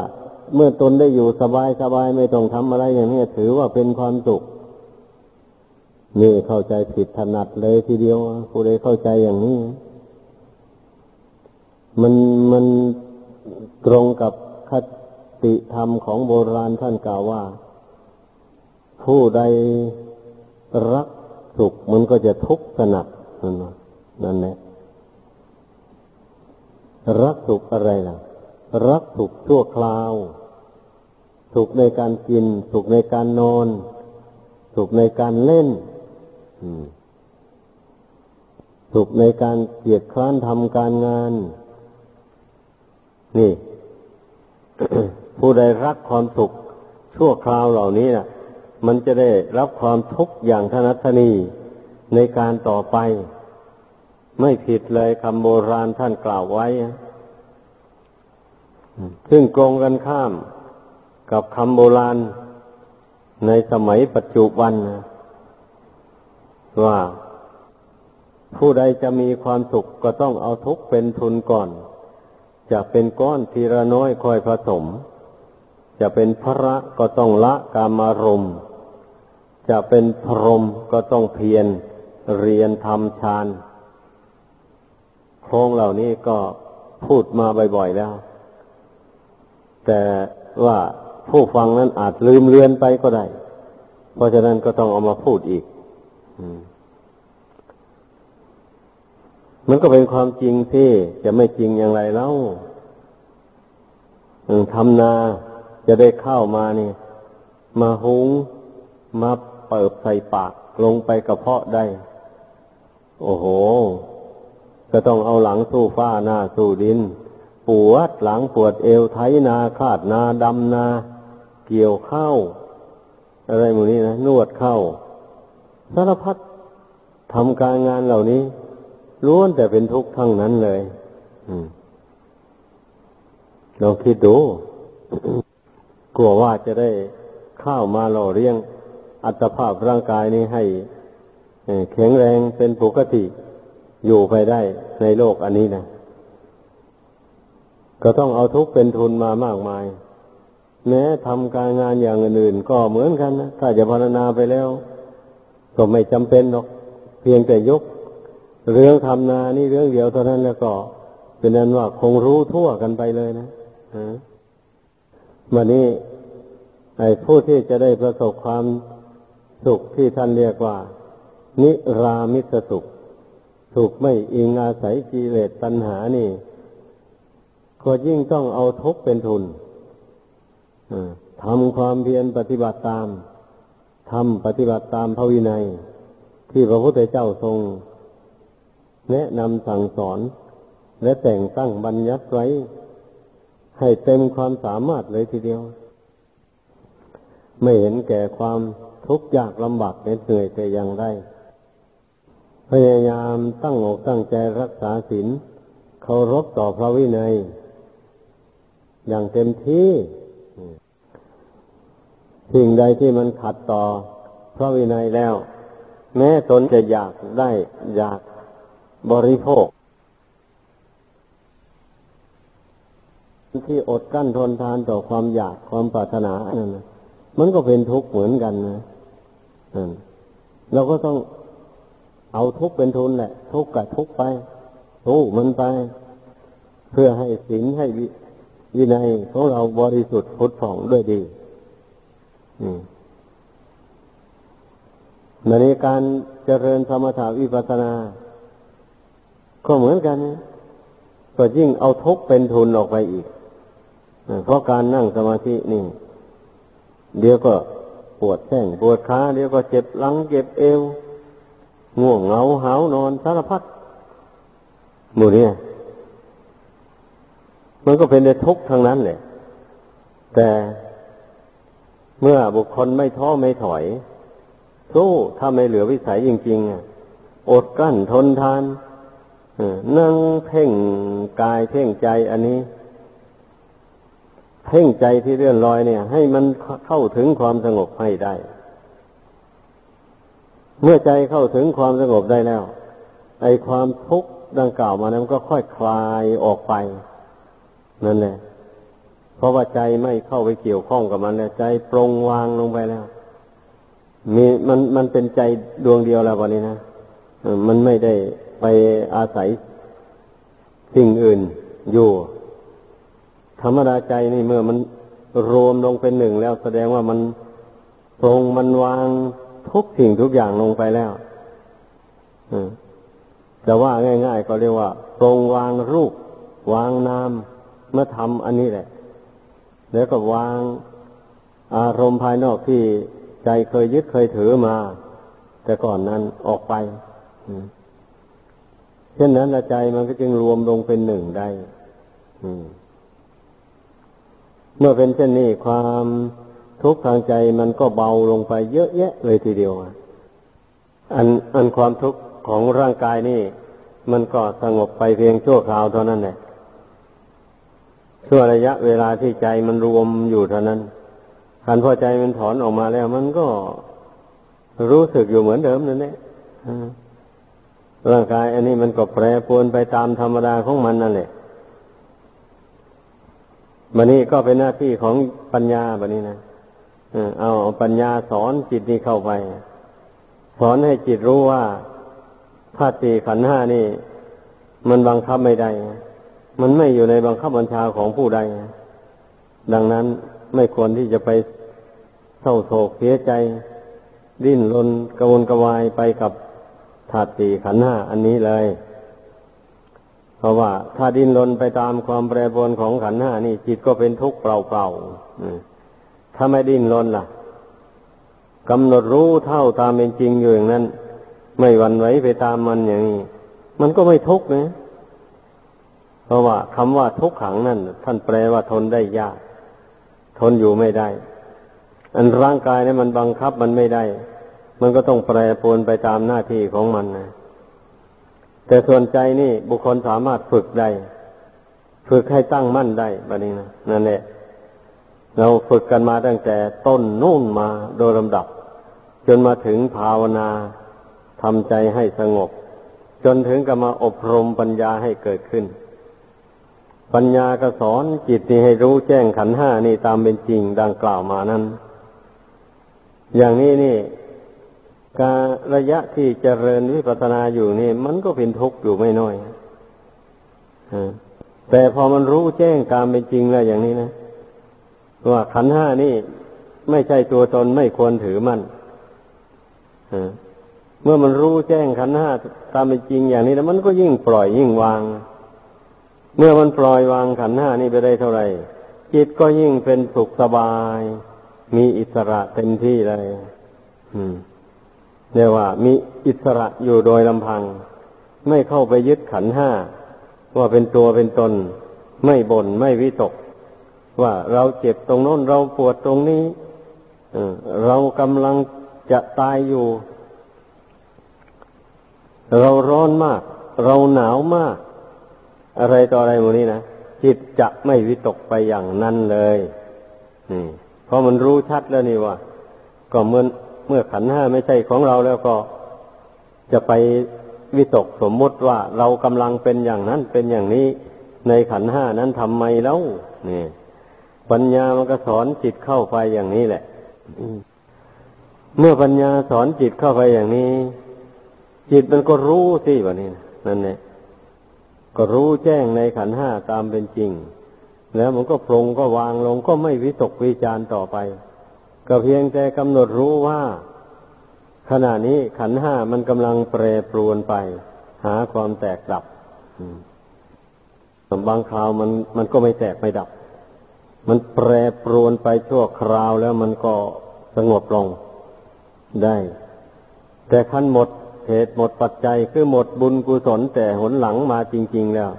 เมื่อตนได้อยู่สบายสบายไม่ต้องทำอะไรอย่างนี้ถือว่าเป็นความสุข นี่เข้าใจผิดถนัดเลยทีเดียวผู้ใดเข้าใจอย่างนี้ มันมันตรงกับคติธรรมของโบราณท่านกล่าวว่า ผู้ใดรักสุขมันก็จะทุกข์สนัดนั่นแหละรักสุขอะไรล่ะ รักสุขชั่วคราว สุขในการกิน สุขในการนอน สุขในการเล่นสุขในการเกียรคร้านทำการงาน นี่ ผู้ใดรักความสุขชั่วคราวเหล่านี้นะมันจะได้รับความทุกข์อย่างทนัทนีในการต่อไป ไม่ผิดเลยคำโบราณท่านกล่าวไว้ ซึ่งตรงกันข้ามกับคำโบราณในสมัยปัจจุบันนะว่าผู้ใดจะมีความสุขก็ต้องเอาทุกข์เป็นทุนก่อน จะเป็นก้อนทีละน้อยค่อยผสม จะเป็นพระก็ต้องละกามารมณ์จะเป็นพรหมก็ต้องเพียรเรียนทำฌานโครงเหล่านี้ก็พูดมาบ่อยๆแล้ว แต่ว่าผู้ฟังนั้นอาจลืมเลือนไปก็ได้ เพราะฉะนั้นก็ต้องเอามาพูดอีกมันก็เป็นความจริงที่จะไม่จริงอย่างไรเล่าทำนาจะได้ข้าวมานี่ มาหุงมาเปิบใส่ปากลงไปกระเพาะได้ โอ้โห ก็ต้องเอาหลังสู้ฟ้าหน้าสู้ดิน ปวดหลังปวดเอวไถนาคาดนาดำนา เกี่ยวข้าวอะไรหมูนี้นะนวดเข้าสารพัดทำการงานเหล่านี้ล้วนแต่เป็นทุกข์ทั้งนั้นเลยลองคิดดูกลัวว่าจะได้ข้าวมาหล่อเลี้ยง อัตภาพร่างกายนี้ให้แข็งแรงเป็นปกติอยู่ไปได้ในโลกอันนี้นะ ก็ต้องเอาทุกเป็นทุนมามากมาย แม้ทำการงานอย่างอื่นก็เหมือนกันนะถ้าจะภาวนาไปแล้ว ก็ไม่จำเป็นหรอก เพียงแต่ยก เรื่องทำนานี่เรื่องเดียวเท่านั้นแล้วก็ เป็นนั้นว่าคงรู้ทั่วกันไปเลยนะวันนี้ไอ้ผู้ที่จะได้ประสบความสุขที่ท่านเรียกว่า นิรามิตสุข สุขไม่อิงอาศัยกิเลสตัณหานี่ ก็ยิ่งต้องเอาทุกเป็นทุนทำความเพียรปฏิบัติตามทำปฏิบัติตามพระวินัย ที่พระพุทธเจ้าทรง แนะนำสั่งสอน และแต่งตั้งบัญญัติไว้ ให้เต็มความสามารถเลยทีเดียว ไม่เห็นแก่ความทุกข์ยากลำบากเหนื่อยแต่อย่างไรพยายามตั้งอกตั้งใจรักษาศีลเคารพต่อพระวินัย อย่างเต็มที่ สิ่งใดที่มันขัดต่อพระวินัยแล้ว แม้ตนจะอยากได้อยากบริโภค ที่อดกั้นทนทานต่อความอยากความปรารถนาอันนั้นมันก็เป็นทุกข์เหมือนกันนะเราก็ต้องเอาทุกข์เป็นทุนแหละ ทุกข์กับทุกข์ไปทุกมันไป เพื่อให้ศีลให้ วินัยของเราบริสุทธิ์พุทธผ่องด้วยดีในการเจริญสมถาวิปัสนา ก็เหมือนกันก็ยิ่งเอาทุกเป็นทุนออกไปอีก เพราะการนั่งสมาธินี่ เดี๋ยวก็ปวดแข้งปวดขาเดี๋ยวก็เจ็บหลังเจ็บเอว ง่วงเหงาหาวนอนสารพัดหมู่นี้ มันก็เป็นในทุกข์ทั้งนั้นแหละแต่เมื่อบุคคลไม่ท้อไม่ถอย สู้ถ้าไม่เหลือวิสัยจริงๆอดกั้นทนทานนั่งเพ่งกายเพ่งใจอันนี้ เพ่งใจที่เลื่อนลอยเนี่ย ให้มันเข้าถึงความสงบให้ได้ เมื่อใจเข้าถึงความสงบได้แล้วไอ้ความทุกข์ดังกล่าวมานั้นก็ค่อยคลายออกไป นั่นแหละ เพราะว่าใจไม่เข้าไปเกี่ยวข้องกับมันแล้วใจปรงวางลงไปแล้ว มีมันมันเป็นใจดวงเดียวแล้ววันนี้นะมันไม่ได้ไปอาศัยสิ่งอื่นอยู่ ธรรมดาใจนี่เมื่อมันรวมลงเป็นหนึ่งแล้ว แสดงว่ามันตรงมันวางทุกสิ่งทุกอย่างลงไปแล้วแต่ว่าง่าย ๆ ก็เรียกว่าตรงวางรูป วางนาม เมื่อทำอันนี้แหละ แล้วก็วางอารมณ์ภายนอกที่ใจเคยยึดเคยถือมา แต่ก่อนนั้นออกไปเช่นนั้นใจมันก็จึงรวมลงเป็นหนึ่งได้เมื่อเป็นเช่นนี้ความทุกข์ทางใจมันก็เบาลงไปเยอะแยะเลยทีเดียวอันอันความทุกข์ของร่างกายนี่ มันก็สงบไปเพียงชั่วคราวเท่านั้นแหละ ชั่วระยะเวลาที่ใจมันรวมอยู่เท่านั้นคันพอใจมันถอนออกมาแล้ว มันก็รู้สึกอยู่เหมือนเดิมนั่นแหละร่างกายอันนี้มันก็แปรปรวนไปตามธรรมดาของมันนั่นแหละบันนี้ก็เป็นหน้าที่ของปัญญาบันนี้นะเอาเอาปัญญาสอนจิตนี้เข้าไป สอนให้จิตรู้ว่าธาตุสี่ขันห้านี่ มันบังคับไม่ได้ มันไม่อยู่ในบังคับบัญชาของผู้ใด ดังนั้นไม่ควรที่จะไปเศร้าโศกเสียใจ ดิ้นรนกระวนกระวายไปกับธาตุสี่ขันห้าอันนี้เลย เพราะว่าถ้าดิ้นรนไปตามความแปรปรวนของขันห้านี่จิตก็เป็นทุกข์เปล่าๆถ้าไม่ดิ้นรนล่ะกำหนดรู้เท่าตามเป็นจริงอยู่อย่างนั้น ไม่หวั่นไหวไปตามมันอย่างนี้ มันก็ไม่ทุกข์นะ เพราะว่าคำว่าทุกขังนั่น ท่านแปลว่าทนได้ยาก ทนอยู่ไม่ได้ อันร่างกายนี่มันบังคับมันไม่ได้ มันก็ต้องแปรปรวนไปตามหน้าที่ของมันนะแต่ส่วนใจนี่บุคคลสามารถฝึกได้ ฝึกให้ตั้งมั่นได้แบบนี้นะนั่นแหละเราฝึกกันมาตั้งแต่ต้นนู่นมาโดยลำดับ จนมาถึงภาวนาทำใจให้สงบ จนถึงกับมาอบรมปัญญาให้เกิดขึ้น ปัญญาก็สอนจิตนี่ให้รู้แจ้งขันห้านี่ตามเป็นจริงดังกล่าวมานั้น อย่างนี้นี่ การระยะที่เจริญวิปัสสนาอยู่นี่ มันก็เป็นทุกข์อยู่ไม่น้อยแต่พอมันรู้แจ้งตามเป็นจริงแล้วอย่างนี้นะว่าขันห้านี่ไม่ใช่ตัวตนไม่ควรถือมันเมื่อมันรู้แจ้งขันห้าตามเป็นจริงอย่างนี้แล้วมันก็ยิ่งปล่อยยิ่งวาง เมื่อมันปล่อยวางขันห้านี่ไปได้เท่าไหร่จิตก็ยิ่งเป็นสุขสบาย มีอิสระเต็มที่เลยเรียกว่า มีอิสระอยู่โดยลำพัง ไม่เข้าไปยึดขันห้าว่าเป็นตัวเป็นตน ไม่บน่นไม่วิตก ว่าเราเจ็บตรงโน้นเราปวดตรงนี้เรากำลังจะตายอยู่ เราร้อนมาก เราหนาวมาก อะไรต่ออะไรหมดนี้นะจิตจะไม่วิตกไปอย่างนั้นเลยนี่เพราะมันรู้ชัดแล้วนี่ว่า ก็เมื่อเมื่อขันห้าไม่ใช่ของเราแล้วก็จะไปวิตกสมมติว่าเรากำลังเป็นอย่างนั้นเป็นอย่างนี้ในขันห้านั้นทำไมแล้วนี่ ปัญญามันก็สอนจิตเข้าไปอย่างนี้แหละเมื่อปัญญาสอนจิตเข้าไปอย่างนี้ จิตมันก็รู้สิวะนี่นั่นแหละ ก็รู้แจ้งในขันห้าตามเป็นจริง แล้วมันก็ปรงก็วางลงก็ไม่วิตกวิจารต่อไป ก็เพียงแต่กำหนดรู้ว่า ขณะนี้ขันห้ามันกำลังแปรปรวนไป หาความแตกดับบางคราวมันมันก็ไม่แตกไม่ดับ มันแปรปรวนไปชั่วคราวแล้วมันก็สงบลงได้ แต่ขั้นหมด เหตุหมดปัจจัยคือหมดบุญกุศลแต่หนหลังมาจริง ๆ แล้ว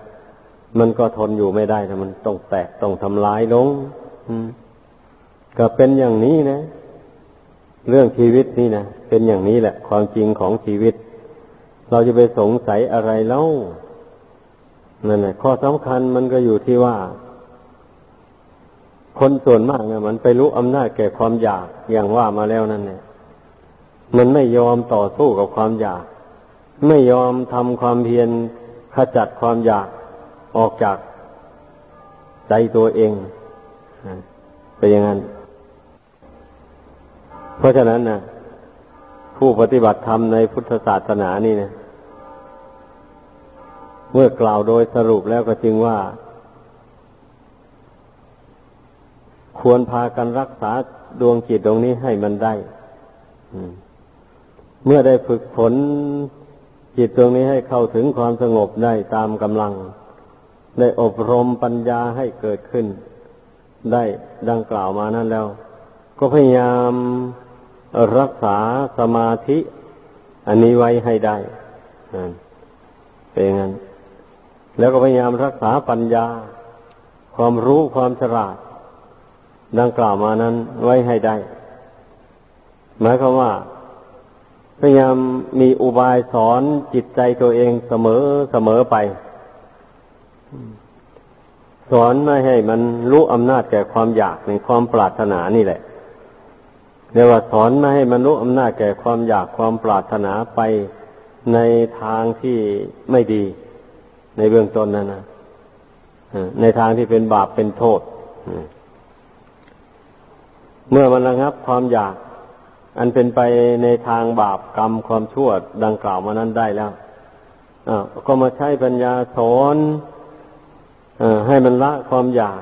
มันก็ทนอยู่ไม่ได้แต่มันต้องแตกต้องทำลายลงก็เป็นอย่างนี้นะ เรื่องชีวิตนี่นะเป็นอย่างนี้แหละ ความจริงของชีวิต เราจะไปสงสัยอะไรเล่านั่นแหละข้อสำคัญมันก็อยู่ที่ว่า คนส่วนมากเนี่ยมันไปรู้อำนาจแก่ความอยากอย่างว่ามาแล้วนั่นเนี่ย มันไม่ยอมต่อสู้กับความอยาก ไม่ยอมทำความเพียรขจัดความอยากออกจากใจตัวเองเป็นอย่างนั้น เพราะฉะนั้นนะผู้ปฏิบัติธรรมในพุทธศาสนานี่นะเมื่อกล่าวโดยสรุปแล้วก็จึงว่า ควรพากันรักษาดวงจิตตรงนี้ให้มันได้ เมื่อได้ฝึกฝนจิตตรงนี้ให้เข้าถึงความสงบได้ตามกำลัง ได้อบรมปัญญาให้เกิดขึ้น ได้ดังกล่าวมานั้นแล้ว ก็พยายามรักษาสมาธิ อันนี้ไว้ให้ได้เป็นงั้น แล้วก็พยายามรักษาปัญญา ความรู้ความฉลาด ดังกล่าวมานั้นไว้ให้ได้ หมายความว่า พยายามมีอุบายสอนจิตใจตัวเองเสมอเสมอไป สอนไม่ให้มันรู้อำนาจแก่ความอยากในความปรารถนานี่แหละเรียกว่าสอนไม่ให้มันรู้อำนาจแก่ความอยากความปรารถนาไปในทางที่ไม่ดี ในเบื้องต้นนั่นนะในทางที่เป็นบาปเป็นโทษ เมื่อมันระงับความอยาก อันเป็นไปในทางบาปกรรมความชั่วดังกล่าวมานั้นได้แล้วก็มาใช้ปัญญาสอนให้มันละความอยาก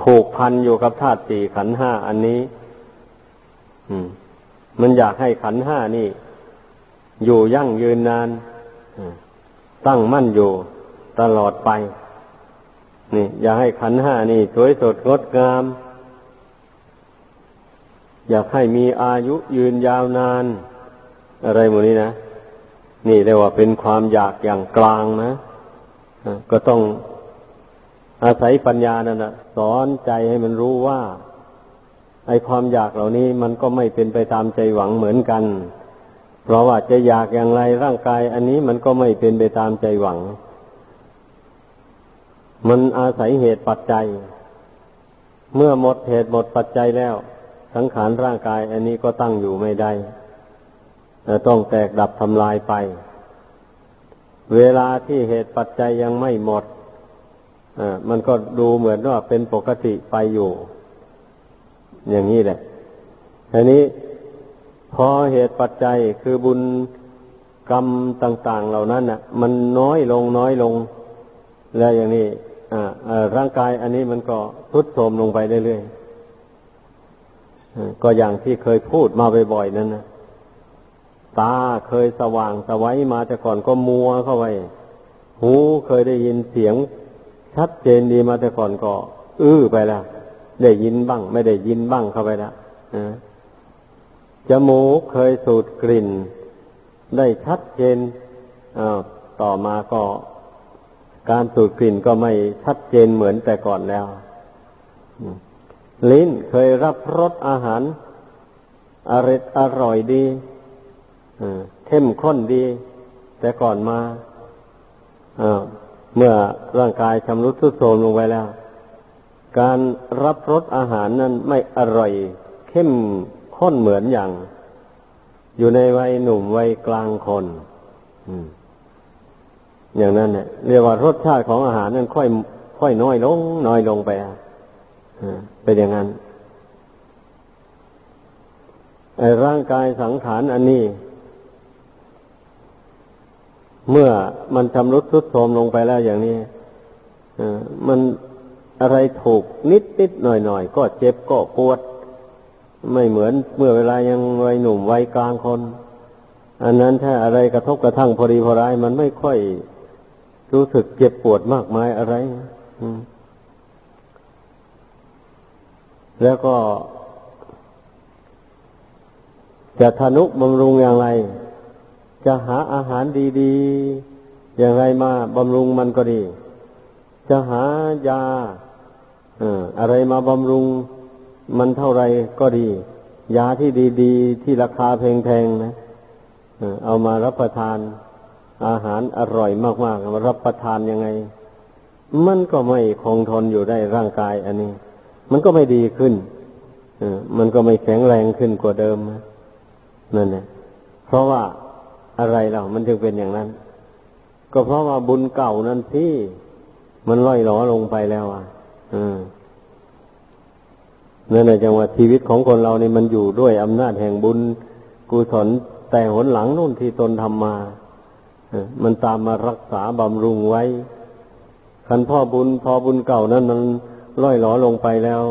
ผูกพันอยู่กับธาตุสี่ขันห้าอันนี้มันอยากให้ขันห้านี่ อยู่ยั่งยืนนานตั้งมั่นอยู่ตลอดไป นี่ อย่าให้ขันห้านี่ สวยสดงดงาม อยากให้มีอายุยืนยาวนาน อะไรหมดนี้นะนี่เรียกว่าเป็นความอยากอย่างกลางนะก็ต้องอาศัยปัญญานั่นนะสอนใจให้มันรู้ว่า ไอความอยากเหล่านี้มันก็ไม่เป็นไปตามใจหวังเหมือนกัน เพราะว่าจะอยากอย่างไรร่างกาย อันนี้มันก็ไม่เป็นไปตามใจหวัง มันอาศัยเหตุปัจจัย เมื่อหมดเหตุหมดปัจจัยแล้ว สังขารร่างกาย อันนี้ก็ตั้งอยู่ไม่ได้ต้องแตกดับทำลายไป เวลาที่เหตุปัจจัยยังไม่หมดมันก็ดูเหมือนว่าเป็นปกติไปอยู่ อย่างนี้แหละทีนี้พอเหตุปัจจัยคือบุญกรรมต่าง ๆ เหล่านั้นน่ะ มันน้อยลงน้อยลง แล้วอย่างนี้ร่างกายอันนี้มันก็ทุดโทรมลงไปเรื่อยๆ ก็อย่างที่เคยพูดมาบ่อยๆนั้นนะตาเคยสว่างสวัยมาแต่ก่อนก็มัวเข้าไปหูเคยได้ยินเสียง ชัดเจนดีมาแต่ก่อนก็ อื้อไปแล้วได้ยินบ้าง ไม่ได้ยินบ้างเข้าไปแล้วจมูกเคยสูดกลิ่น ได้ชัดเจนต่อมาก็การสูดกลิ่นก็ไม่ชัดเจนเหมือนแต่ก่อนแล้ว ลิ้นเคยรับรสอาหารอร่อยอร่อยดีเข้มข้นดี แต่ก่อนมาเมื่อร่างกายชำรุดทรุดโทรมลงไปแล้ว การรับรสอาหารนั้นไม่อร่อย เข้มข้นเหมือนอย่าง อยู่ในวัยหนุ่มวัยกลางคนอย่างนั้นเนี่ยเรียกว่ารสชาติของอาหารนั้นค่อย ค่อยน้อยลง น้อยลงไป เป็นอย่างนั้นไอ้ร่างกายสังขารอันนี้ เมื่อมันชำรุดทรุดโทรมลงไปแล้วอย่างนี้มันอะไรถูกนิดนิดหน่อยหน่อยก็เจ็บก็ปวด ไม่เหมือนเมื่อเวลายังวัยหนุ่มวัยกลางคน อันนั้นถ้าอะไรกระทบกระทั่งพอดีพอร้าย มันไม่ค่อยรู้สึกเจ็บปวดมากมายอะไร แล้วก็ จะทนุบำรุงอย่างไร จะหาอาหารดีๆ อย่างไรมาบำรุงมันก็ดี จะหายาอะไรมาบำรุงมันเท่าไรก็ดี ยาที่ดีๆ ที่ราคาแพงๆนะเอามารับประทานอาหารอร่อยมากๆมารับประทานยังไง มันก็ไม่คงทนอยู่ได้ร่างกายอันนี้ มันก็ไม่ดีขึ้นมันก็ไม่แข็งแรงขึ้นกว่าเดิมนั่นแหละเพราะว่าอะไรเรามันจึงเป็นอย่างนั้น ก็เพราะว่าบุญเก่านั้นที่มันล่อยหลอลงไปแล้วอะนั่นแหละจังว่าชีวิตของคนเรานี่มันอยู่ด้วยอำนาจแห่งบุญกุศลแต่หนหลังนู่นที่ตนทำมามันตามมารักษาบำรุงไว้คันพ่อบุญพอบุญเก่านั้นมัน ล่อยหลอลงไปแล้ว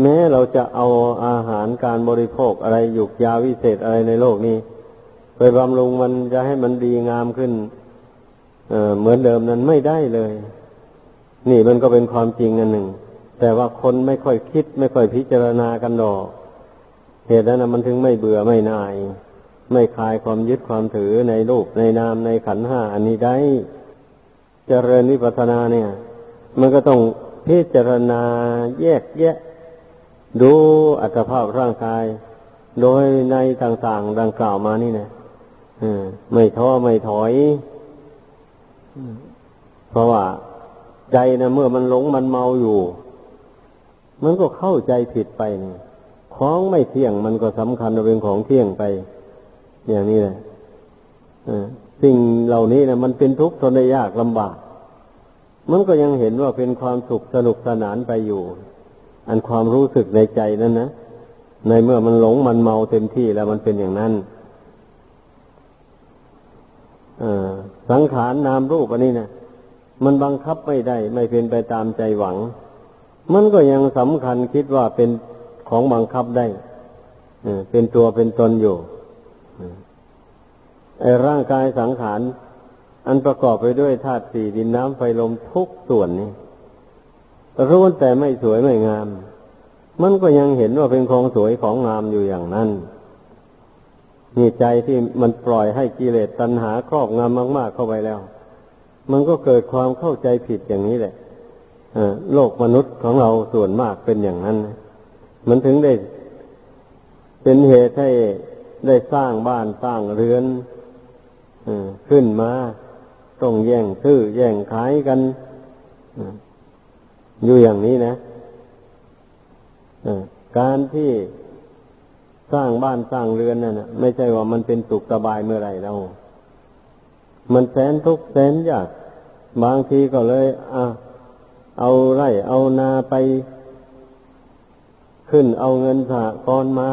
แม้เราจะเอาอาหารการบริโภคอะไรหยุกยาวิเศษอะไรในโลกนี้ ไปบำรุงมันจะให้มันดีงามขึ้นเเหมือนเดิมนั้นไม่ได้เลย นี่มันก็เป็นความจริงอันหนึ่ง แต่ว่าคนไม่ค่อยคิด ไม่ค่อยพิจารณากันดอกเหตุนั้นมันถึงไม่เบื่อไม่นาย ไม่คลายความยึดความถือในรูปในนามในขันห้าอันนี้ได้เจริญวิปัสสนาเนี่ย มันก็ต้อง พิจารณาแยกแยะ ดูอัตภาพร่างกาย โดยในต่างๆ ดังกล่าวมานี่นะไม่ท้อไม่ถอย เพราะว่าใจนะเมื่อมันหลงมันเมาอยู่ มันก็เข้าใจผิดไปนี่ของไม่เที่ยงมันก็สำคัญเป็นของเที่ยงไป อย่างนี้แหละสิ่งเหล่านี้นะมันเป็นทุกข์ทนได้ยากลำบาก มันก็ยังเห็นว่าเป็นความสุขสนุกสนานไปอยู่ อันความรู้สึกในใจนั้นนะในเมื่อมันหลงมันเมาเต็มที่แล้วมันเป็นอย่างนั้นสังขารนามรูปอันนี้นะมันบังคับไม่ได้ ไม่เป็นไปตามใจหวัง มันก็ยังสำคัญคิดว่าเป็นของบังคับได้เป็นตัวเป็นตนอยู่ไอ้ร่างกายสังขาร อันประกอบไปด้วยธาตุสี่ดินน้ำไฟลมทุกส่วนนี้รู้แต่ไม่สวยไม่งาม มันก็ยังเห็นว่าเป็นของสวยของงามอยู่อย่างนั้นนี่ใจที่มันปล่อยให้กิเลสตัณหาครอบงำมาก ๆ เข้าไปแล้ว มันก็เกิดความเข้าใจผิดอย่างนี้แหละโลกมนุษย์ของเราส่วนมากเป็นอย่างนั้น มันถึงได้ เป็นเหตุให้ได้สร้างบ้านสร้างเรือนขึ้นมา ต้องแย่งซื้อแย่งขายกันอยู่อย่างนี้นะการที่สร้างบ้านสร้างเรือนนั่นนะไม่ใช่ว่ามันเป็นสุขสบายเมื่อไรแล้วมันแสนทุกข์แสนยาก บางทีก็เลยอะเอาไร่เอานาไป ขึ้นเอาเงินสหกรณ์มา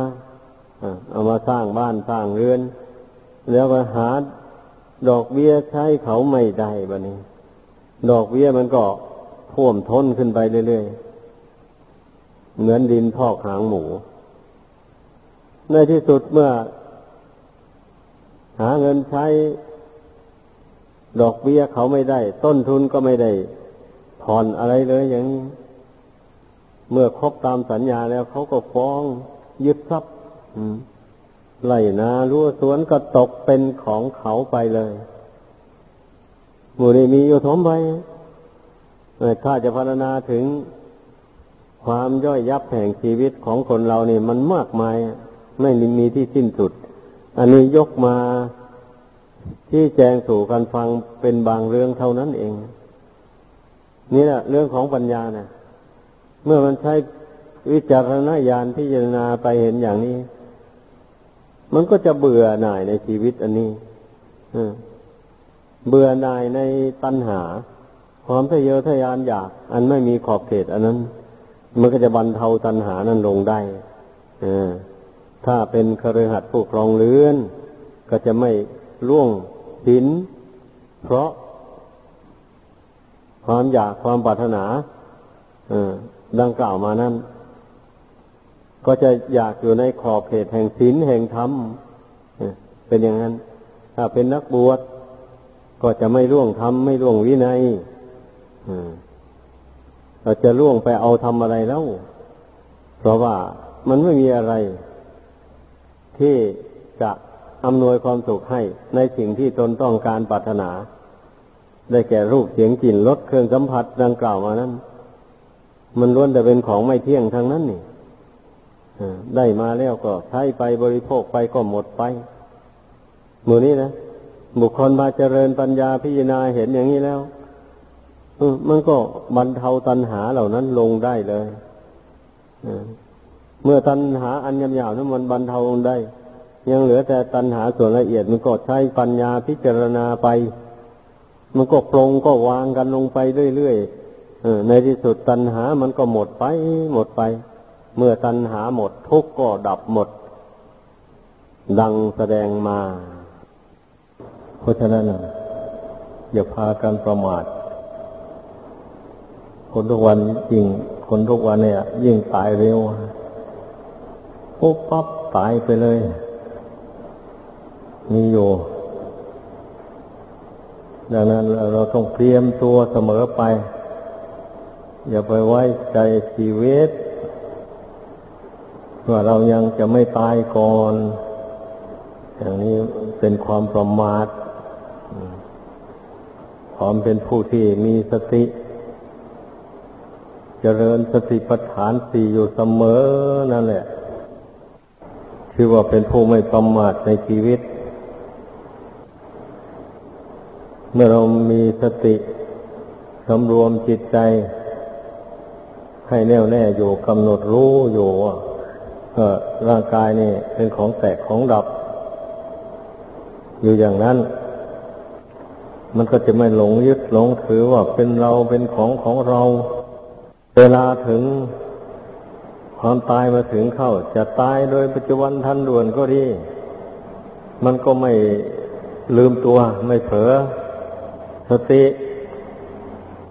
เอามาสร้างบ้านสร้างเรือน แล้วก็หา ดอกเบี้ยใช้เขาไม่ได้บะนี้ ดอกเบี้ยมันก็ท่วมท้นขึ้นไปเรื่อยๆ เหมือนดินพอกหางหมู ในที่สุดเมื่อ หาเงินใช้ ดอกเบี้ยเขาไม่ได้ ต้นทุนก็ไม่ได้ผ่อนอะไรเลยอย่างนี้ เมื่อครบตามสัญญาแล้วเขาก็ฟ้องยึดทรัพย์ ไล่นารั้วสวนก็ตกเป็นของเขาไปเลยหมู่นี้มีอยู่ทมไปถ้าจะพัฒนาถึงความย่อยยับแห่งชีวิตของคนเราเนี่ยมันมากมาย ไม่มีที่สิ้นสุด อันนี้ยกมาที่แจงสู่กันฟังเป็นบางเรื่องเท่านั้นเอง นี่แหละเรื่องของปัญญาเนะเมื่อมันใช้วิจารณญาณพิจารณาไปเห็นอย่างนี้ มันก็จะเบื่อหน่ายในชีวิตอันนี้เบื่อหน่ายในตัณหา ความทะเยอทะยานอยาก อันไม่มีขอบเขต อันนั้น มันก็จะบรรเทาตัณหานั้นลงได้ถ้าเป็นคฤหัสถ์ผู้ครองเรือน ก็จะไม่ล่วงศีลเพราะ ความอยากความปรารถนาดังกล่าวมานั้น ก็จะอยากอยู่ในขอบเขตแห่งศีลแห่งธรรมเป็นอย่างนั้น ถ้าเป็นนักบวชก็จะไม่ล่วงธรรมไม่ล่วงวินัยเราจะล่วงไปเอาทำอะไรแล้ว เพราะว่ามันไม่มีอะไร ที่จะอำนวยความสุขให้ในสิ่งที่ตนต้องการปรารถนา ได้แก่รูปเสียงกลิ่นรสเครื่องสัมผัสดังกล่าวมานั้น มันล้วนแต่เป็นของไม่เที่ยงทั้งนั้นนี่ ได้มาแล้วก็ใช้ไปบริโภคไปก็หมดไปมือนี้นะบุคคลมาเจริญปัญญาพิจารณาเห็นอย่างนี้แล้วมันก็บรรเทาตัณหาเหล่านั้นลงได้เลยเมื่อตัณหาอันยำยาวนั้นมันบรรเทาลงได้ ยังเหลือแต่ตัณหาส่วนละเอียดมันก็ใช้ปัญญาพิจารณาไป มันก็ปรงก็วางกันลงไปเรื่อยๆในที่สุดตัณหามันก็หมดไปหมดไป เมื่อตัณหาหมดทุกข์ก็ดับหมด ดังแสดงมา เพราะฉะนั้นอย่าพากันประมาท คนทุกวันยิ่ง คนทุกวันเนี่ย ยิ่งตายเร็วปุ๊บปั๊บตายไปเลย มีอยู่ ดังนั้นเราต้องเตรียมตัวเสมอไป อย่าไปไว้ใจชีวิต ว่าเรายังจะไม่ตายก่อน อย่างนี้เป็นความประมาทความเป็นผู้ที่มีสติ เจริญสติปัฏฐานสี่อยู่เสมอนั่นแหละคือว่าเป็นผู้ไม่ประมาทในชีวิต เมื่อเรามีสติสำรวมจิตใจ ให้แน่วแน่อยู่กำหนดรู้อยู่ว่า็ร่างกายนี่เป็นของแตกของดับ อยู่อย่างนั้น มันก็จะไม่หลงยึดหลงถือว่าเป็นเราเป็นของของเรา เวลาถึงความตายมาถึงเข้า จะตายโดยปัจจุบันทันด่วนก็ดี มันก็ไม่ลืมตัวไม่เผลอสติ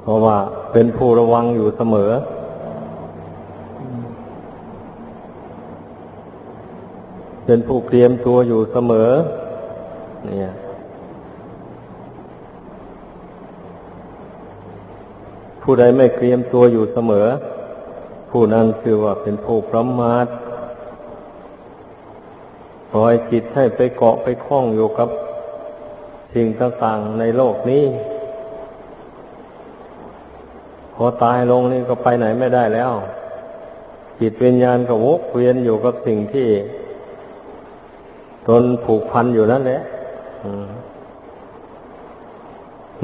เพราะว่าเป็นผู้ระวังอยู่เสมอ เป็นผู้เตรียมตัวอยู่เสมอ เนี่ยผู้ใดไม่เตรียมตัวอยู่เสมอ ผู้นั้นคือว่าเป็นผู้ประมาทปล่อยจิตให้ไปเกาะไปคล้องอยู่กับ สิ่งต่างๆในโลกนี้ พอตายลงนี่ก็ไปไหนไม่ได้แล้ว จิตวิญญาณก็วกเวียนอยู่กับสิ่งที่ ตนผูกพันอยู่นั่นแหละ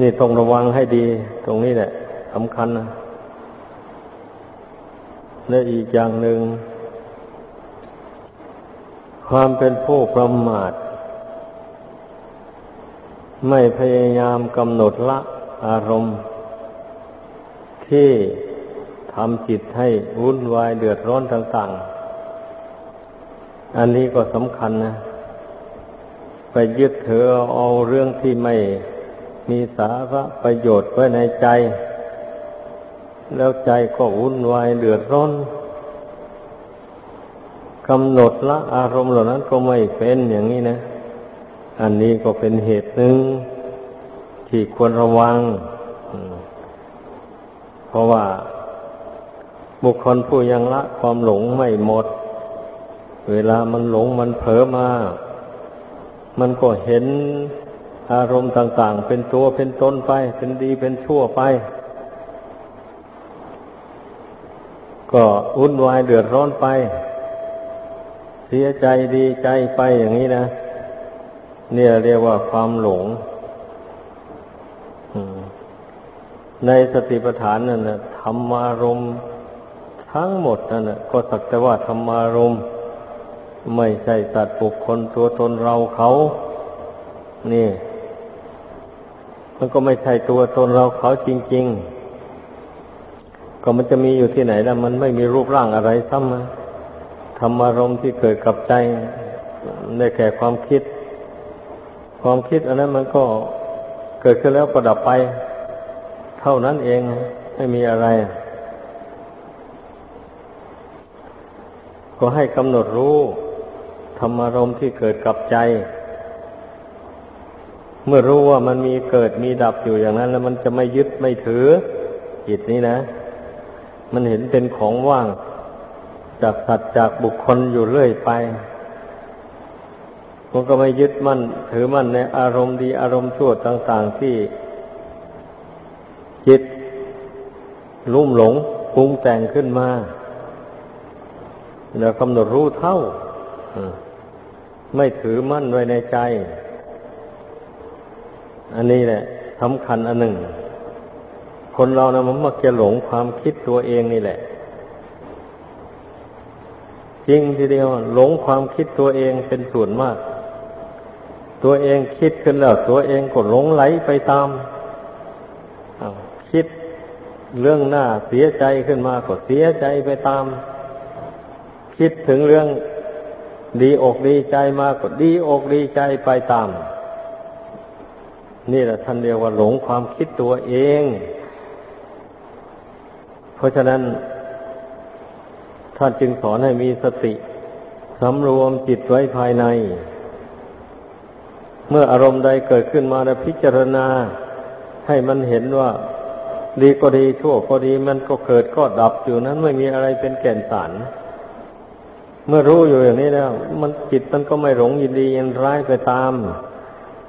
นี่ต้องระวังให้ดี ตรงนี้แหละสำคัญนะและอีกอย่างหนึ่ง ความเป็นผู้ประมาท ไม่พยายามกำหนดละอารมณ์ ที่ทำจิตให้วุ่นวายเดือดร้อนต่าง ๆ อันนี้ก็สำคัญนะ ไปยึดถือเอาเรื่องที่ไม่มีสาระประโยชน์ไว้ในใจ แล้วใจก็วุ่นวายเดือดร้อนกำหนดละอารมณ์เหล่านั้นก็ไม่เป็นอย่างนี้นะ อันนี้ก็เป็นเหตุหนึ่งที่ควรระวัง เพราะว่าบุคคลผู้ยังละความหลงไม่หมด เวลามันหลงมันเผลอมา มันก็เห็นอารมณ์ต่างๆ เป็นตัวเป็นตนไป เป็นดีเป็นชั่วไป ก็วุ่นวายเดือดร้อนไป เสียใจดีใจไปอย่างนี้นะ เนี่ยเรียกว่าความหลง ในสติปัฏฐานนั่นนะธรรมารมทั้งหมดนั่นนะก็สักแต่ว่าธรรมารมณ์ ไม่ใช่สัตว์ปุคคลตัวตนเราเขา นี่ มันก็ไม่ใช่ตัวตนเราเขาจริง ๆ ก็มันจะมีอยู่ที่ไหนแล้วมันไม่มีรูปร่างอะไรซ้ำธรรมารมที่เกิดกับใจได้แก่ความคิด ความคิดอันนั้นมันก็เกิดขึ้นแล้วก็ดับไป เท่านั้นเองไม่มีอะไร ก็ให้กำหนดรู้ ธรรมารมที่เกิดกับใจ เมื่อรู้ว่ามันมีเกิดมีดับอยู่อย่างนั้น แล้วมันจะไม่ยึดไม่ถือจิตนี้นะ มันเห็นเป็นของว่าง จากสัตว์จากบุคคลอยู่เรื่อยไปมันก็ไม่ยึดมั่น ถือมั่นในอารมณ์ดีอารมณ์ชั่วต่างๆที่ จิตลุ่มหลงปรุงแต่งขึ้นมา แล้วกำหนดรู้เท่า ไม่ถือมั่นไว้ในใจ อันนี้แหละสำคัญอันหนึ่ง คนเรานะมันมักจะหลงความคิดตัวเองนี่แหละ จริงทีเดียวหลงความคิดตัวเองเป็นส่วนมาก ตัวเองคิดขึ้นแล้ว ตัวเองก็หลงไหลไปตามคิดเรื่องหน้าเสียใจขึ้นมาก็เสียใจไปตาม คิดถึงเรื่อง ดีอกดีใจมาก็ดีอกดีใจไปตาม นี่แหละท่านเรียกว่าหลงความคิดตัวเอง เพราะฉะนั้น ท่านจึงสอนให้มีสติสำรวมจิตไว้ภายใน เมื่ออารมณ์ใดเกิดขึ้นมาแล้วพิจารณา ให้มันเห็นว่า ดีก็ดีชั่วก็ดีมันก็เกิดก็ดับอยู่นั้นไม่มีอะไรเป็นแก่นสาร เมื่อรู้อยู่อย่างนี้แล้ว มันจิตมันก็ไม่หลงยินดียินร้ายไปตาม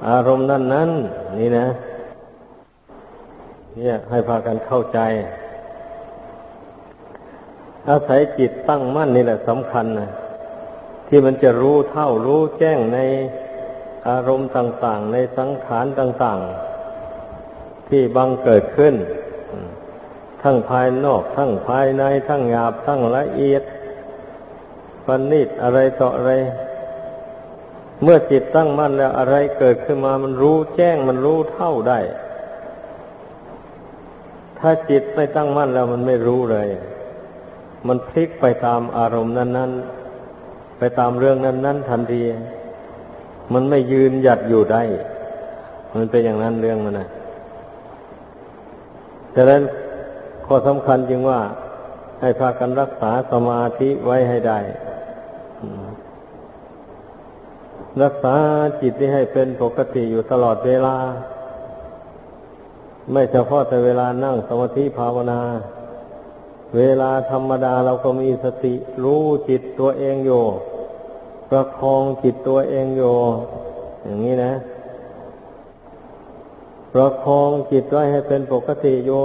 อารมณ์นั้นนั้นนี่นะ เนี่ยให้พากันเข้าใจ อาศัยจิตตั้งมั่นนี่แหละสำคัญนะที่มันจะรู้เท่ารู้แจ้งในอารมณ์ต่าง ๆ ในสังขารต่าง ๆ ที่บังเกิดขึ้น ทั้งภายนอก ทั้งภายใน ทั้งหยาบ ทั้งละเอียด ปนิดอะไรต่ออะไร เมื่อจิตตั้งมั่นแล้วอะไรเกิดขึ้นมามันรู้แจ้งมันรู้เท่าได้ ถ้าจิตไม่ตั้งมั่นแล้วมันไม่รู้เลย มันพลิกไปตามอารมณ์นั้น ๆ ไปตามเรื่องนั้น ๆ ทันที มันไม่ยืนหยัดอยู่ได้ มันเป็นอย่างนั้นเรื่องมันนะดังนั้นข้อสำคัญจึงว่าให้พากันรักษาสมาธิไว้ให้ได้ รักษาจิตที่ให้เป็นปกติอยู่ตลอดเวลา ไม่เฉพาะแต่เวลานั่งสมาธิภาวนา เวลาธรรมดาเราก็มีสติรู้จิตตัวเองอยู่ประคองจิตตัวเองอยู่อย่างนี้นะ ประคองจิตไว้ให้เป็นปกติอยู่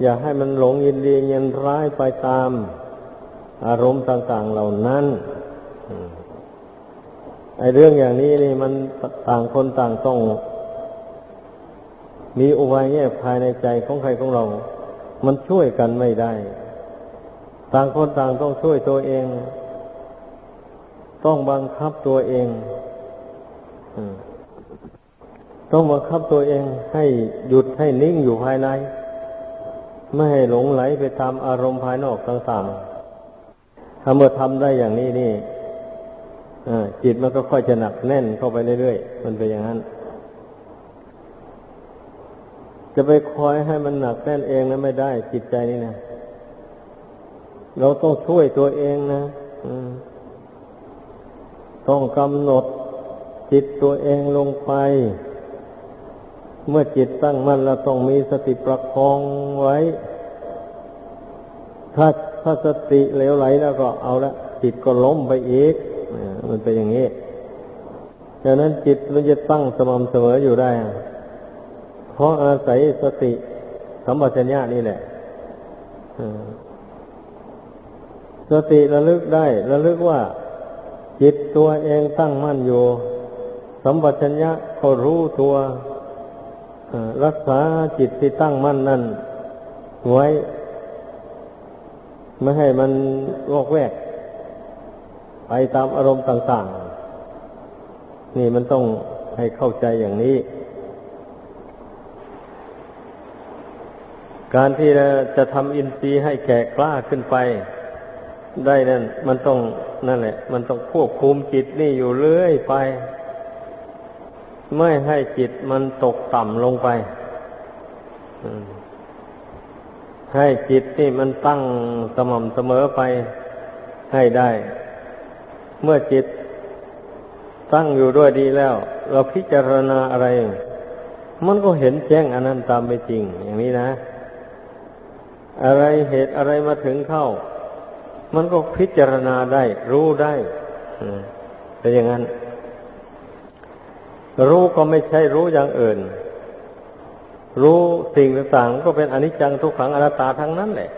อย่าให้มันหลงยินดียินร้ายไปตาม อารมณ์ต่าง ๆ เหล่านั้น ไอ้เรื่องอย่างนี้นี่มันต่างคนต่างต้อง มีอุบายแยกภายในใจของใครของเรา มันช่วยกันไม่ได้ ต่างคนต่างต้องช่วยตัวเอง ต้องบังคับตัวเองต้องบังคับตัวเองให้หยุดให้นิ่งอยู่ภายใน ไม่ให้หลงไหลไปตามอารมณ์ภายนอกต่างๆถ้าเมื่อทำได้อย่างนี้นี่ จิตมันก็ค่อยจะหนักแน่นเข้าไปเรื่อยๆมันเป็นอย่างนั้น จะไปคอยให้มันหนักแน่นเองนะไม่ได้ จิตใจนี่นะเราต้องช่วยตัวเองนะต้องกำหนดจิตตัวเองลงไป เมื่อจิตตั้งมั่นเราต้องมีสติประคองไว้ ถ้าถ้าสติเหลวไหลแล้วก็เอาละจิตก็ล้มไปอีก มันเป็นอย่างนี้ดังนั้นจิตมันจะตั้งสม่ำเสมออยู่ได้ เพราะอาศัยสติสัมปชัญญะนี่แหละสติระลึกได้ระลึกว่า จิตตัวเองตั้งมั่นอยู่ สัมปชัญญะเขารู้ตัวรักษาจิตที่ตั้งมั่นนั่นไว้ ไม่ให้มันวอกแวก ไปตามอารมณ์ต่างๆ นี่มันต้องให้เข้าใจอย่างนี้ การที่จะทำอินทรีย์ให้แก่กล้าขึ้นไป ได้นั่นมันต้องนั่นแหละ มันต้องควบคุมจิตนี่อยู่เรื่อยไป ไม่ให้จิตมันตกต่ำลงไปให้จิตนี่มันตั้งสม่ำเสมอไปให้ได้ เมื่อจิตตั้งอยู่ด้วยดีแล้ว เราพิจารณาอะไร มันก็เห็นแจ้งอันนั้นตามไปจริง อย่างนี้นะ อะไรเหตุอะไรมาถึงเข้า มันก็พิจารณาได้ รู้ได้เป็นอย่างนั้น รู้ก็ไม่ใช่รู้อย่างอื่น รู้สิ่งต่างๆก็เป็นอนิจจังทุกขังอนัตตาทั้งนั้นแหละ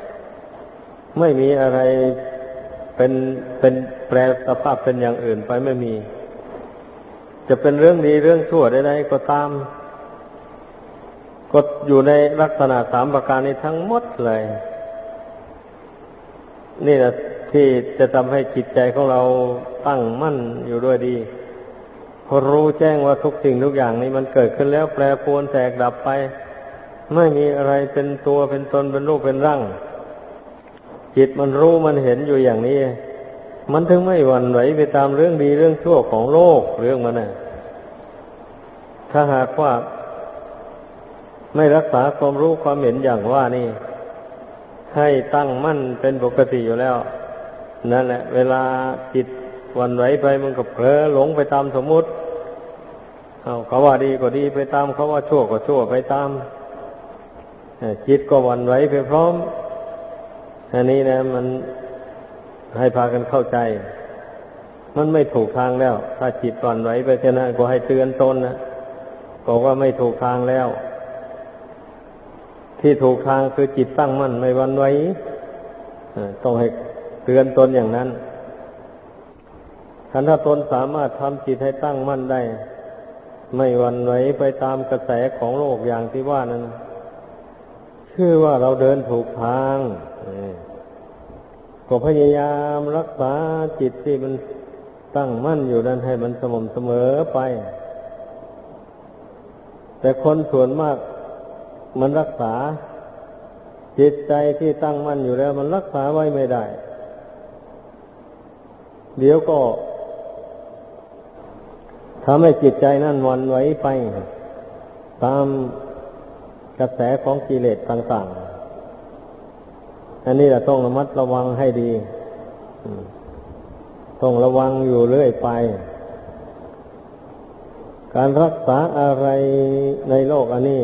ไม่มีอะไร เป็นเป็นแปลสภาพเป็นอย่างอื่นไปไม่มี จะเป็นเรื่องดีเรื่องชั่วใดๆก็ตามก็อยู่ในลักษณะสามประการนี้ทั้งหมดเลย นี่แหละที่จะทำให้จิตใจของเราตั้งมั่นอยู่ด้วยดีพอรู้แจ้งว่าทุกสิ่งทุกอย่างนี้มันเกิดขึ้นแล้วแปรปรวนแตกดับไป ไม่มีอะไรเป็นตัวเป็นตนเป็นรูปเป็นร่าง จิตมันรู้มันเห็นอยู่อย่างนี้ มันถึงไม่หวั่นไหวไปตามเรื่องดีเรื่องชั่วของโลกเรื่องมันนะถ้าหากว่า ไม่รักษาความรู้ความเห็นอย่างว่านี่ ให้ตั้งมั่นเป็นปกติอยู่แล้ว นั่นแหละ เวลาจิตวันไหวไปมันก็เผลอหลงไปตามสมมุติเอาเขาว่าดีก็ดีไปตามเขาว่าชั่วก็ชั่วไปตามจิตก็วันไหวไปพร้อม อันนี้นะ มันให้พากันเข้าใจ มันไม่ถูกทางแล้ว ถ้าจิตต่อนไหวไปชนะก็ให้เตือนตนนะบอกว่าไม่ถูกทางแล้ว ที่ถูกทางคือจิตตั้งมั่นไม่วันไหวต้องให้เตือนตนอย่างนั้นถ้าตนสามารถทำจิตให้ตั้งมั่นได้ ไม่วันไหวไปตามกระแสของโลกอย่างที่ว่านั้น ชื่อว่าเราเดินถูกทางก็พยายามรักษาจิตที่มันตั้งมั่นอยู่นั้นให้มันสม่ำเสมอไป แต่คนส่วนมากมันรักษา จิตใจที่ตั้งมั่นอยู่แล้ว มันรักษาไว้ไม่ได้ เดี๋ยวก็ทำให้จิตใจนั่นวันไหวไป ตาม กระแสของกิเลสต่างๆ อันนี้เราต้องระมัดระวังให้ดี ต้องระวังอยู่เรื่อยไป การรักษาอะไรในโลกอันนี้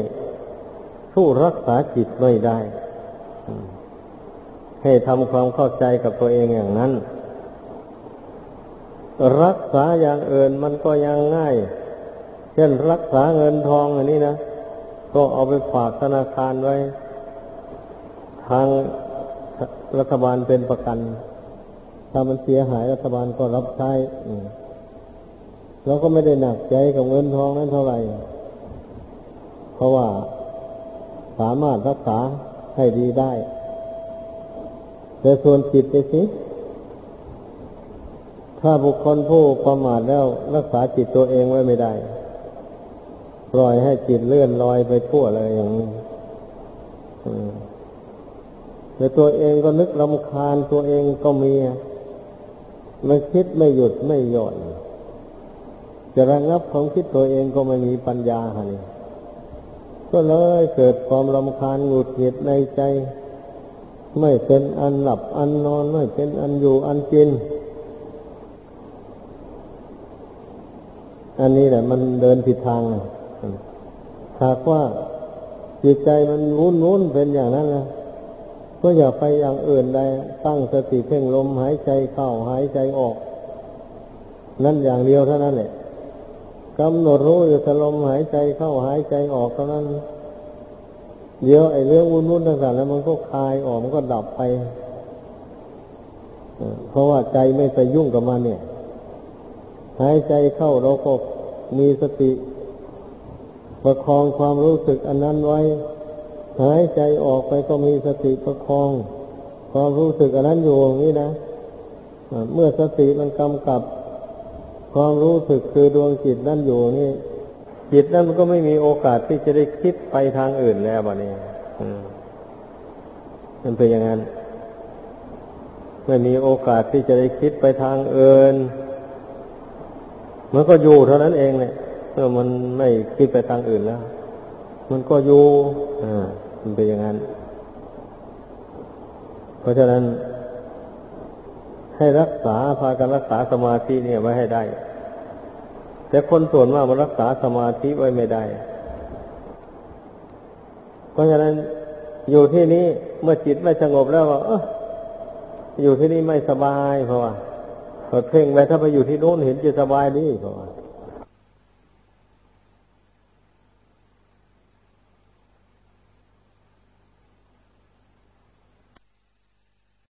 สู้รักษาจิตไม่ได้ ให้ทำความเข้าใจกับตัวเองอย่างนั้น รักษาอย่างอื่นมันก็ยังง่าย เช่นรักษาเงินทองอันนี้นะ ก็เอาไปฝากธนาคารไว้ ทางรัฐบาลเป็นประกัน ถ้ามันเสียหายรัฐบาลก็รับใช้เราก็ไม่ได้หนักใจกับเงินทองนั้นเท่าไหร่ เพราะว่าสามารถรักษาให้ดีได้ แต่ส่วนจิตไปสิ ถ้าบุคคลผู้ประมาทแล้วรักษาจิตตัวเองไว้ไม่ได้ ปล่อยให้จิตเลื่อนลอยไปทั่วเลยอย่างนี้แต่ตัวเองก็นึกลำคาญตัวเองก็มีมันคิดไม่หยุดไม่หย่อนจะระงับความคิดตัวเองก็ไม่มีปัญญาหันก็เลยเกิดความลำคาญหงุดหงิดในใจ ไม่เป็นอันหลับอันนอนไม่เป็นอันอยู่อันกิน อันนี้แหละมันเดินผิดทาง หากว่าจิตใจมันวุ่นวุ่นเป็นอย่างนั้นนะก็อย่าไปอย่างอื่นใดตั้งสติเพ่งลมหายใจเข้าหายใจออก นั่นอย่างเดียวเท่านั้นแหละกำหนดรู้อยู่แต่ลมหายใจเข้าหายใจออกเท่านั้น เดี๋ยวไอ้เรื่องวุ่นวุ่นต่างๆแล้วมันก็คลายออกมันก็ดับไปเพราะว่าใจไม่ไปยุ่งกับมันเนี่ย หายใจเข้าเราก็มีสติ ประคองความรู้สึกอันนั้นไว้ หายใจออกไปก็มีสติประคอง ความรู้สึกอันนั้นอยู่อย่างนี้นะเมื่อสติมันกำกับ ความรู้สึกคือดวงจิตนั่นอยู่นี่ จิตนั้นมันก็ไม่มีโอกาสที่จะได้คิดไปทางอื่นแล้วบนี้มันเป็นอย่างนั้นไม่มีโอกาสที่จะได้คิดไปทางอื่นมันก็อยู่เท่านั้นเองเนี่ย เมื่อมันไม่คิดไปทางอื่นแล้ว มันก็อยู่อ่ามันเป็นอย่างนั้น เพราะฉะนั้น ให้รักษาพากันรักษาสมาธิเนี่ยไว้ให้ได้ แต่คนส่วนมากมันรักษาสมาธิไว้ไม่ได้ เพราะฉะนั้นอยู่ที่นี้เมื่อจิตไม่สงบแล้วก็เอออยู่ที่นี่ไม่สบายเพราะว่าเพ่งไปถ้าไปอยู่ที่โน้นเห็นจะสบายดีเพราะว่า